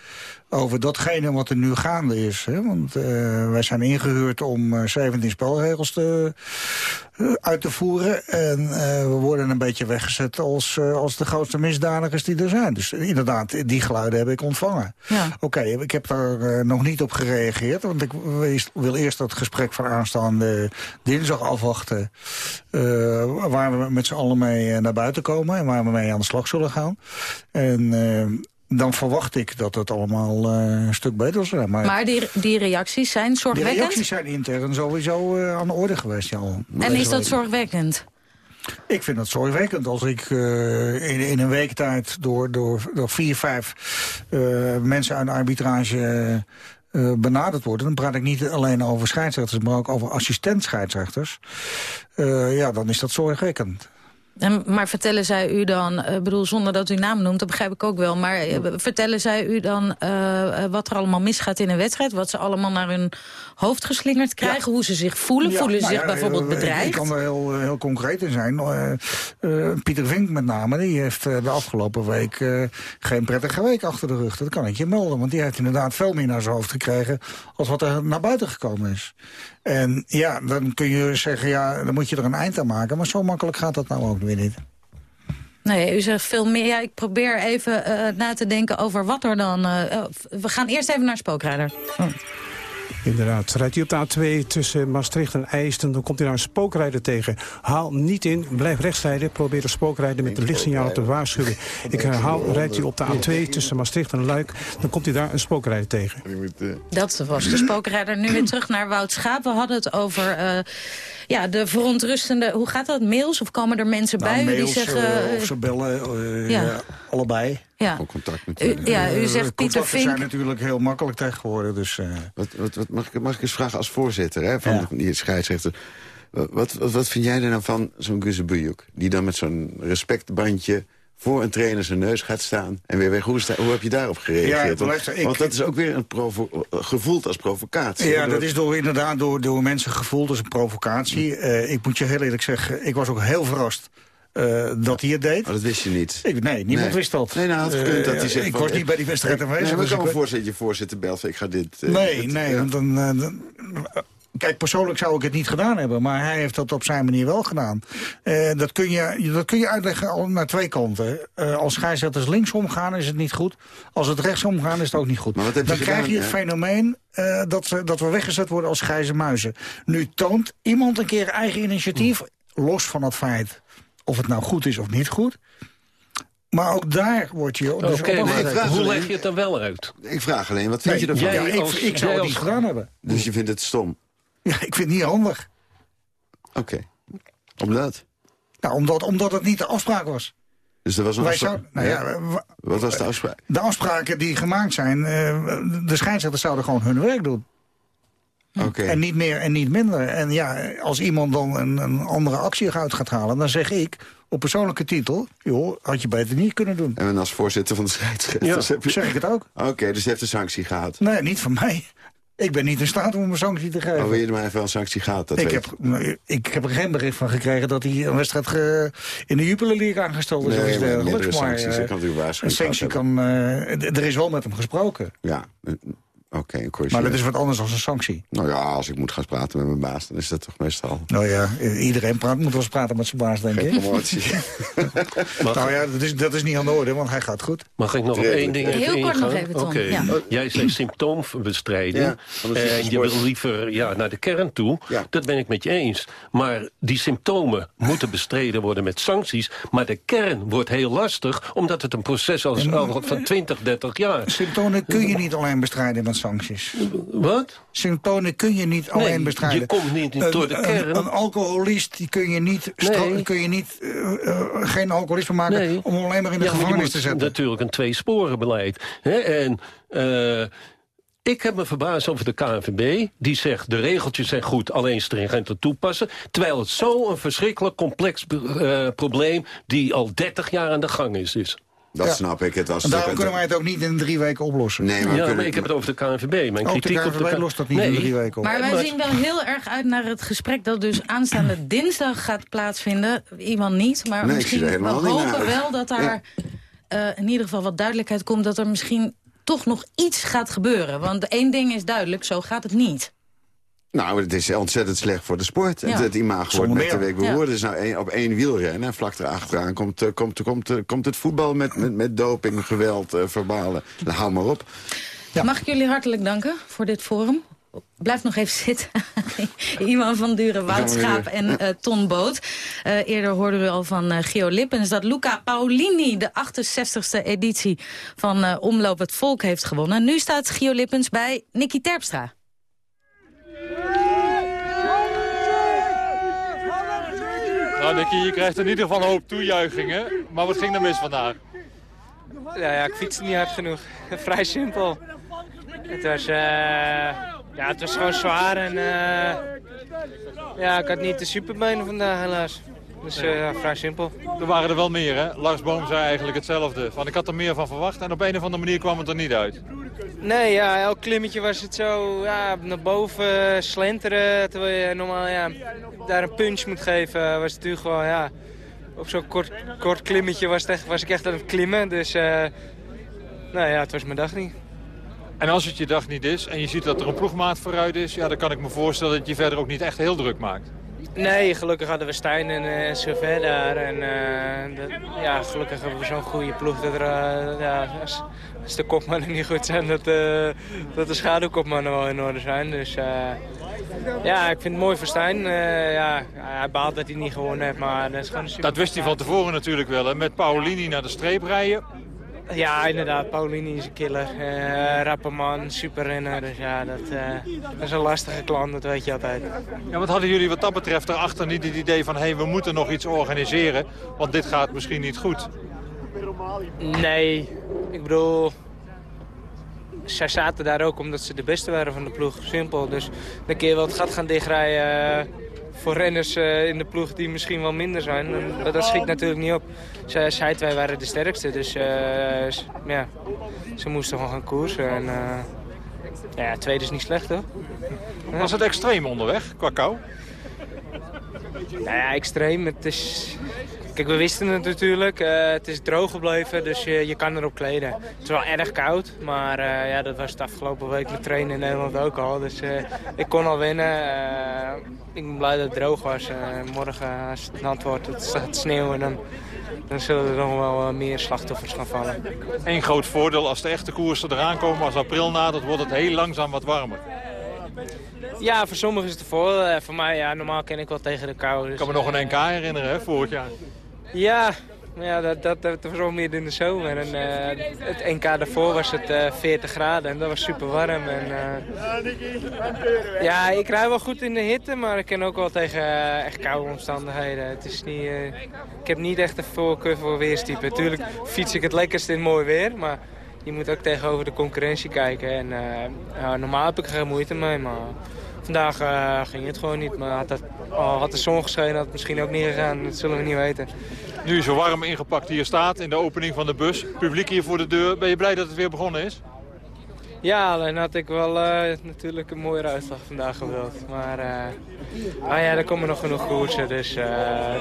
over datgene wat er nu gaande is. Hè? Want uh, wij zijn ingehuurd om uh, 17 spelregels te, uh, uit te voeren. En we worden een beetje weggezet als, als de grootste misdadigers die er zijn. Dus inderdaad, die geluiden heb ik ontvangen. Ja. Oké, okay, ik heb daar nog niet op gereageerd. Want ik wil eerst dat gesprek van aanstaande dinsdag afwachten. waar we met z'n allen mee naar buiten komen. En waar we mee aan de slag zullen gaan. En dan verwacht ik dat het allemaal uh, een stuk beter zal zijn. Maar, maar die, die reacties zijn zorgwekkend? Die reacties zijn intern sowieso uh, aan de orde geweest, ja. En is dat zorgwekkend? Ik vind dat zorgwekkend als ik uh, in, in een week tijd door, door, door vier, vijf mensen uit de arbitrage benaderd worden. Dan praat ik niet alleen over scheidsrechters, maar ook over assistent scheidsrechters. ja, dan is dat zorgwekkend. En, maar vertellen zij u dan, ik uh, bedoel zonder dat u naam noemt, dat begrijp ik ook wel. Maar uh, vertellen zij u dan uh, wat er allemaal misgaat in een wedstrijd? Wat ze allemaal naar hun hoofd geslingerd krijgen? Ja. Hoe ze zich voelen? Ja, voelen ze nou zich ja, bijvoorbeeld bedreigd? Ik kan er heel, heel concreet in zijn. Pieter Vink met name, die heeft de afgelopen week geen prettige week achter de rug. Dat kan ik je melden, want die heeft inderdaad veel meer naar zijn hoofd gekregen als wat er naar buiten gekomen is. En ja, dan kun je zeggen, ja, dan moet je er een eind aan maken. Maar zo makkelijk gaat dat nou ook weer niet. Nee, u zegt veel meer. Ja, ik probeer even uh, na te denken over wat er dan... Uh, we gaan eerst even naar Spookrijder. Hm. Inderdaad. Rijdt u op de A2 tussen Maastricht en Eijsten... dan komt u daar een spookrijder tegen. Haal niet in, blijf rechts rijden. Probeer de spookrijder met een lichtsignaal te waarschuwen. Ik herhaal, rijdt u op de A2 tussen Maastricht en Luik... dan komt u daar een spookrijder tegen. Dat was de spookrijder. Nu weer terug naar Wout Schaap. We hadden het over uh, ja, de verontrustende... Hoe gaat dat? Mails? Of komen er mensen nou, bij mails, u die zeggen... Uh, of ze bellen, uh, ja. allebei. Ja. contact natuurlijk. U, ja, u zegt Pieter Vink... zijn natuurlijk heel makkelijk tegenwoordig. Dus, uh... wat, wat, wat, mag, ik, mag ik eens vragen als voorzitter hè, van ja. die scheidsrechter... Wat, wat, wat vind jij er nou van zo'n Guzebujuk? Die dan met zo'n respectbandje voor een trainer zijn neus gaat staan en weer weg. Hoe, hoe heb je daarop gereageerd? Ja, want, ik, want dat is ook weer een gevoeld als provocatie. Ja, dat is door, inderdaad door, door mensen gevoeld als een provocatie. Uh, ik moet je heel eerlijk zeggen, ik was ook heel verrast uh, dat hij het deed. Maar dat wist je niet? Ik, nee, niemand nee. wist dat. Nee, nou, had gekund dat hij zegt... Ik was niet bij die wedstrijd aanwezig. Nee, maar dus ik kan ik me voorstellen dat je voorzitter belt. Ik ga dit... Uh, nee, dit, nee, want dan... dan Kijk, persoonlijk zou ik het niet gedaan hebben, maar hij heeft dat op zijn manier wel gedaan. Uh, dat, kun je, dat kun je uitleggen naar twee kanten. Uh, als scheidsrechters linksom gaan is het niet goed. Als het rechtsom gaan is het ook niet goed. Dan krijg je het hè? fenomeen uh, dat, we, dat we weggezet worden als grijze muizen. Nu toont iemand een keer eigen initiatief, los van het feit of het nou goed is of niet goed. Maar ook daar word je... Dus Oké, maar hoe leg je het dan wel uit? Ik vraag alleen, wat vind Nee, je ervan? ja, ik, als- ik zou jij het niet gedaan hebben. Dus je vindt het stom? Ja, ik vind het niet handig. Oké. Omdat? Nou, omdat, omdat het niet de afspraak was. Dus er was een afspraak? nou ja, wa- Wat was de afspraak? de afspraken die gemaakt zijn, eh, de scheidsrechters zouden gewoon hun werk doen. Oké. En niet meer en niet minder. En ja, als iemand dan een, een andere actie uit gaat halen... dan zeg ik op persoonlijke titel... joh, had je beter niet kunnen doen. En als voorzitter van de scheidsrechters Ja, [LAUGHS] heb je... zeg ik het ook. Oké, dus je hebt een sanctie gehad. Nee, niet van mij. Ik ben niet in staat om een sanctie te geven. Maar wil je er maar even een sanctie gehad? Dat ik, weet heb, nou, ik heb er geen bericht van gekregen dat hij een wedstrijd ge- in de Jupiler League aangesteld is. Nee, Maar, sancties, eh, ik kan natuurlijk een sanctie kan... eh, er is wel met hem gesproken. Ja, oké, een Maar dat is wat anders dan een sanctie. Nou ja, als ik moet gaan praten met mijn baas, dan is dat toch meestal... Nou ja, eh, iedereen praat, moet wel eens praten met zijn baas, denk Geen ik. promotie. [LAUGHS] nou ja, dat is, dat is niet aan de orde, want hij gaat goed. Mag ik nog op één ding even Heel kort nog even, Tom. Oké. Ja. Jij zegt symptoombestrijding. Ja, en je wil liever ja, naar de kern toe. Ja. Dat ben ik met je eens. Maar die symptomen [LAUGHS] moeten bestreden worden met sancties. Maar de kern wordt heel lastig, omdat het een proces is al van 20, 30 jaar. Symptomen kun je niet alleen bestrijden met Wat? Symptomen kun je niet alleen Nee, bestrijden. je komt niet Een- door de een- kern. Een, alcoholist die kun je niet, Nee. kun je niet eh, eh, geen alcoholisme maken Nee. om hem alleen maar in de Ja, gevangenis te zetten. natuurlijk een tweesporenbeleid. Hè? En eh, ik heb me verbaasd over de KNVB. Die zegt, de regeltjes zijn goed, alleen stringenter toepassen. Terwijl het zo'n verschrikkelijk complex probleem... die al 30 jaar aan de gang is. is. Dat Ja. snap ik. Het was En daarom het- kunnen wij het ook niet in drie weken oplossen. Nee, maar we Ja, kunnen- maar ik heb het over de KNVB. Mijn Ook de kritiek op de KNVB K- lost dat niet nee. in drie weken op. Maar wij zien wel heel erg uit naar het gesprek dat dus aanstaande [LAUGHS] dinsdag gaat plaatsvinden. Iemand niet, maar Nee, misschien we helemaal niet naar hopen wel dat daar eh, in ieder geval wat duidelijkheid komt. Dat er misschien toch nog iets gaat gebeuren. Want één ding is duidelijk, zo gaat het niet. Nou, het is ontzettend slecht voor de sport. Ja. Het, het imago wordt met de week behoorde. Dus nou één- op één wielrennen. En vlak erachteraan komt, eh, komt, komt, komt het voetbal met, met, met doping, geweld, eh, verbalen. Nou, hou maar op. Mag ik jullie hartelijk danken voor dit forum. Blijf nog even zitten. [LAUGHS] Iwan van Duren, Wout gaan we Schaap weer. en eh, Ton Boot. Eh, eerder hoorden we al van eh Gio Lippens dat Luca Paolini... de 68e editie van eh, Omloop het Volk heeft gewonnen. Nu staat Gio Lippens bij Nicky Terpstra. Je krijgt in ieder geval een hoop toejuichingen. Maar wat ging er mis vandaag? Ja, ja, ik fietste niet hard genoeg. [LAUGHS] Vrij simpel. Het was, eh, ja, het was gewoon zwaar en eh, ja, ik had niet de superbenen vandaag helaas. Dus uh, vrij simpel. Er waren er wel meer, hè? Lars Boom zei eigenlijk hetzelfde. Van, ik had er meer van verwacht en op een of andere manier kwam het er niet uit. Nee, ja, elk klimmetje was het zo ja, naar boven slenteren. Terwijl je normaal ja, daar een punch moet geven, was het natuurlijk gewoon... Ja, op zo'n kort, kort klimmetje was, echt, was ik echt aan het klimmen. Dus uh, nou ja, het was mijn dag niet. En als het je dag niet is en je ziet dat er een ploegmaat vooruit is... Ja, dan kan ik me voorstellen dat je verder ook niet echt heel druk maakt. Nee, gelukkig hadden we Stijn en uh, daar. En uh, dat, ja, gelukkig hebben we zo'n goede ploeg dat er, uh, ja, als, de kopmannen niet goed zijn, dat, dat de schaduwkopmannen wel in orde zijn. Dus ja, ik vind het mooi voor Stijn. ja, hij baalt dat hij niet gewonnen heeft, maar dat is gewoon super Dat wist hij van tevoren natuurlijk wel, hè? met Paulini naar de streep rijden. Ja, inderdaad. Paulini is een killer. Uh, rapperman, superrenner. Dus ja, dat, uh, dat, is een lastige klant, dat weet je altijd. Ja, wat hadden jullie wat dat betreft erachter niet het idee van... hé, hey, we moeten nog iets organiseren, want dit gaat misschien niet goed? Nee, ik bedoel... Zij zaten daar ook omdat ze de beste waren van de ploeg. Simpel. Dus je wel het gat gaan dichtrijden voor renners uh, in de ploeg die misschien wel minder zijn. En dat schiet natuurlijk niet op. Zij, zij twee waren de sterkste, dus uh, ja, ze moesten gewoon gaan koersen. En, uh, ja, tweede is niet slecht, hoor. Was het extreem onderweg, qua kou? Nou ja, extreem. Het is, Kijk, we wisten het natuurlijk. Uh, het is droog gebleven, dus je, je kan erop kleden. Het is wel erg koud, maar uh, ja, dat was de afgelopen week met trainen in Nederland ook al. Dus uh, ik kon al winnen. ik ben blij dat het droog was. morgen, als het nat wordt, het staat sneeuw en dan, dan zullen er nog wel meer slachtoffers gaan vallen. Eén groot voordeel, als de echte koersen eraan komen, als april nadert, wordt het heel langzaam wat warmer. Ja, voor sommigen is het voor. voor mij, ja, normaal ken ik wel tegen de kou. Dus, ik kan me nog een NK herinneren, hè, vorig jaar. Ja, ja dat, dat, dat was wel meer in de zomer. En, uh, het NK daarvoor was het uh, 40 graden en dat was super warm. En, uh, ja, ik rij wel goed in de hitte, maar ik ken ook wel tegen echt koude omstandigheden. Het is niet, ik heb niet echt een voorkeur voor weerstype. Natuurlijk fiets ik het lekkerst in mooi weer, maar je moet ook tegenover de concurrentie kijken. En, normaal heb ik er geen moeite mee, maar vandaag ging het gewoon niet. Maar had, oh, had de zon geschenen, had het misschien ook niet gegaan. Dat zullen we niet weten. Nu zo warm ingepakt hier staat in de opening van de bus. Publiek hier voor de deur. Ben je blij dat het weer begonnen is? Ja, alleen had ik wel uh, natuurlijk een mooie uitslag vandaag gewild. Maar uh, ah ja, er komen nog genoeg koersen, dus uh,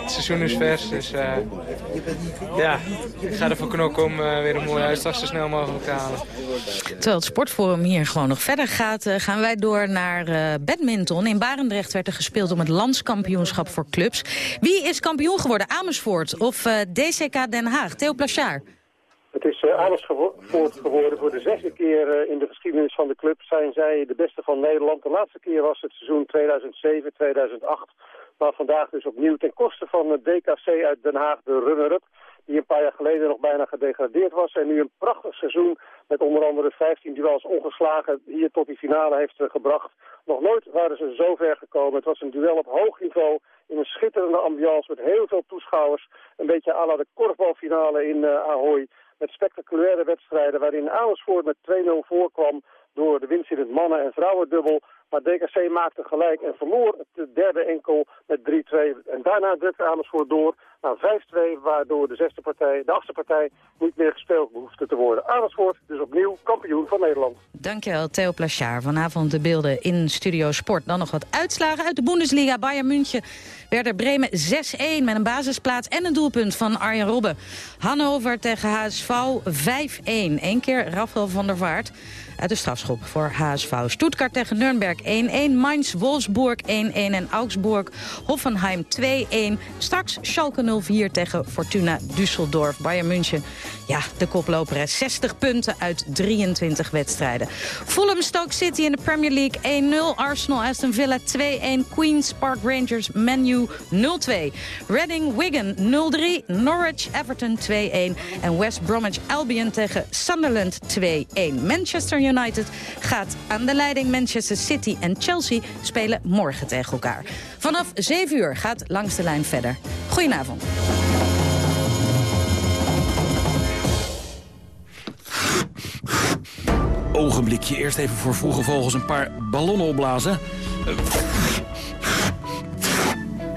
het seizoen is vers. Dus ja, ik ga ervoor knokken om weer een mooie uitslag zo snel mogelijk te halen. Terwijl het sportforum hier gewoon nog verder gaat, gaan wij door naar badminton. In Barendrecht werd er gespeeld om het landskampioenschap voor clubs. Wie is kampioen geworden, Amersfoort of DCK Den Haag? Theo Plachard. Het is uh, Amersfoort geworden. Voor de zesde keer uh, in de geschiedenis van de club zijn zij de beste van Nederland. De laatste keer was het seizoen 2007-2008. Maar vandaag dus opnieuw ten koste van het DKC uit Den Haag, de runner-up. Die een paar jaar geleden nog bijna gedegradeerd was. En nu een prachtig seizoen met onder andere 15 duels ongeslagen hier tot die finale heeft uh, gebracht. Nog nooit waren ze zo ver gekomen. Het was een duel op hoog niveau in een schitterende ambiance met heel veel toeschouwers. Een beetje à la de korfbalfinale in Ahoy met spectaculaire wedstrijden waarin Amersfoort met 2-0 voorkwam door de winst in het mannen- en vrouwendubbel. Maar DKC maakte gelijk en verloor het derde enkel met 3-2. En daarna drukte Amersfoort door naar 5-2, waardoor de zesde partij, de achtste partij, niet meer gespeeld behoefde te worden. Amersfoort dus opnieuw kampioen van Nederland. Dankjewel, Theo Plachard. Vanavond de beelden in Studio Sport. Dan nog wat uitslagen uit de Bundesliga. Bayern München Werder Bremen 6-1 met een basisplaats en een doelpunt van Arjen Robben. Hannover tegen HSV 5-1. Eén keer Rafael van der Vaart uit de strafschop voor HSV. Stuttgart tegen Nürnberg 1-1. Mainz, Wolfsburg 1-1 en Augsburg, Hoffenheim 2-1. Straks Schalke 0-4 tegen Fortuna Düsseldorf. Bayern München, ja, de koploper. 60 punten uit 23 wedstrijden. Fulham Stoke City in de Premier League 1-0. Arsenal Aston Villa 2-1. Queen's Park Rangers Menu 0-2. Reading Wigan 0-3. Norwich Everton 2-1. En West Bromwich Albion tegen Sunderland 2-1. Manchester United United gaat aan de leiding. Manchester City en Chelsea spelen morgen tegen elkaar. Vanaf 7 uur gaat Langs de Lijn verder. Goedenavond. Ogenblikje, eerst even voor vroege vogels een paar ballonnen opblazen.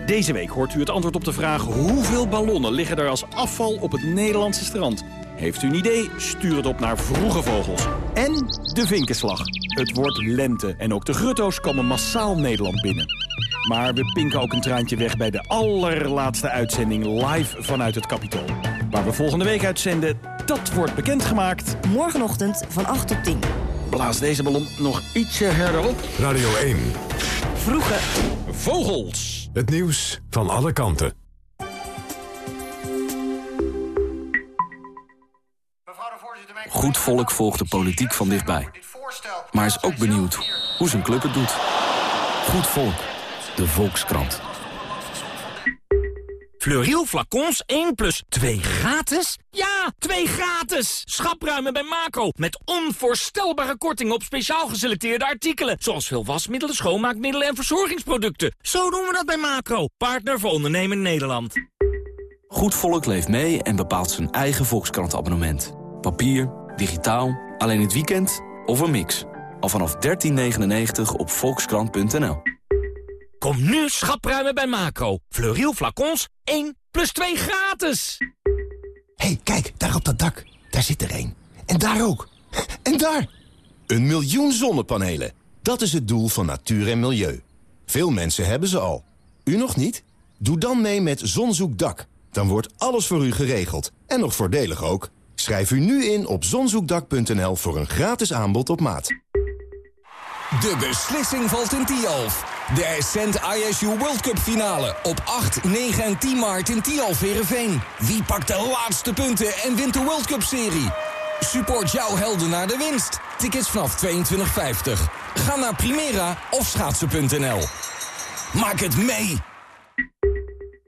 Deze week hoort u het antwoord op de vraag... hoeveel ballonnen liggen er als afval op het Nederlandse strand? Heeft u een idee? Stuur het op naar Vroege Vogels. En de Vinkenslag. Het wordt lente en ook de grutto's komen massaal Nederland binnen. Maar we pinken ook een traantje weg bij de allerlaatste uitzending live vanuit het Capitool. Waar we volgende week uitzenden, dat wordt bekendgemaakt. Morgenochtend van 8 tot 10. Blaas deze ballon nog ietsje herder op. Radio 1. Vroege Vogels. Het nieuws van alle kanten. Goed volk volgt de politiek van dichtbij. Maar is ook benieuwd hoe zijn club het doet. Goed volk. De Volkskrant. Fleuriel flacons 1 plus 2 gratis? Ja, 2 gratis! Schapruimen bij Macro. Met onvoorstelbare kortingen op speciaal geselecteerde artikelen. Zoals veel wasmiddelen, schoonmaakmiddelen en verzorgingsproducten. Zo doen we dat bij Macro. Partner voor ondernemen Nederland. Goed volk leeft mee en bepaalt zijn eigen Volkskrantabonnement. Papier, digitaal, alleen het weekend of een mix. Al vanaf 13,99 op volkskrant.nl. Kom nu schapruimen bij Macro. Fleuriel flacons 1 plus 2 gratis. hey, kijk, daar op dat dak. Daar zit er één. En daar ook. En daar! Een miljoen zonnepanelen. Dat is het doel van natuur en milieu. Veel mensen hebben ze al. U nog niet? Doe dan mee met Zonzoekdak. Dan wordt alles voor u geregeld. En nog voordelig ook. Schrijf u nu in op zonzoekdak.nl voor een gratis aanbod op maat. De beslissing valt in Tialf. De Ascent ISU World Cup finale op 8, 9 en 10 maart in Tialf Heerenveen. Wie pakt de laatste punten en wint de World Cup serie? Support jouw helden naar de winst. Tickets vanaf 22,50. Ga naar Primera of schaatsen.nl. Maak het mee!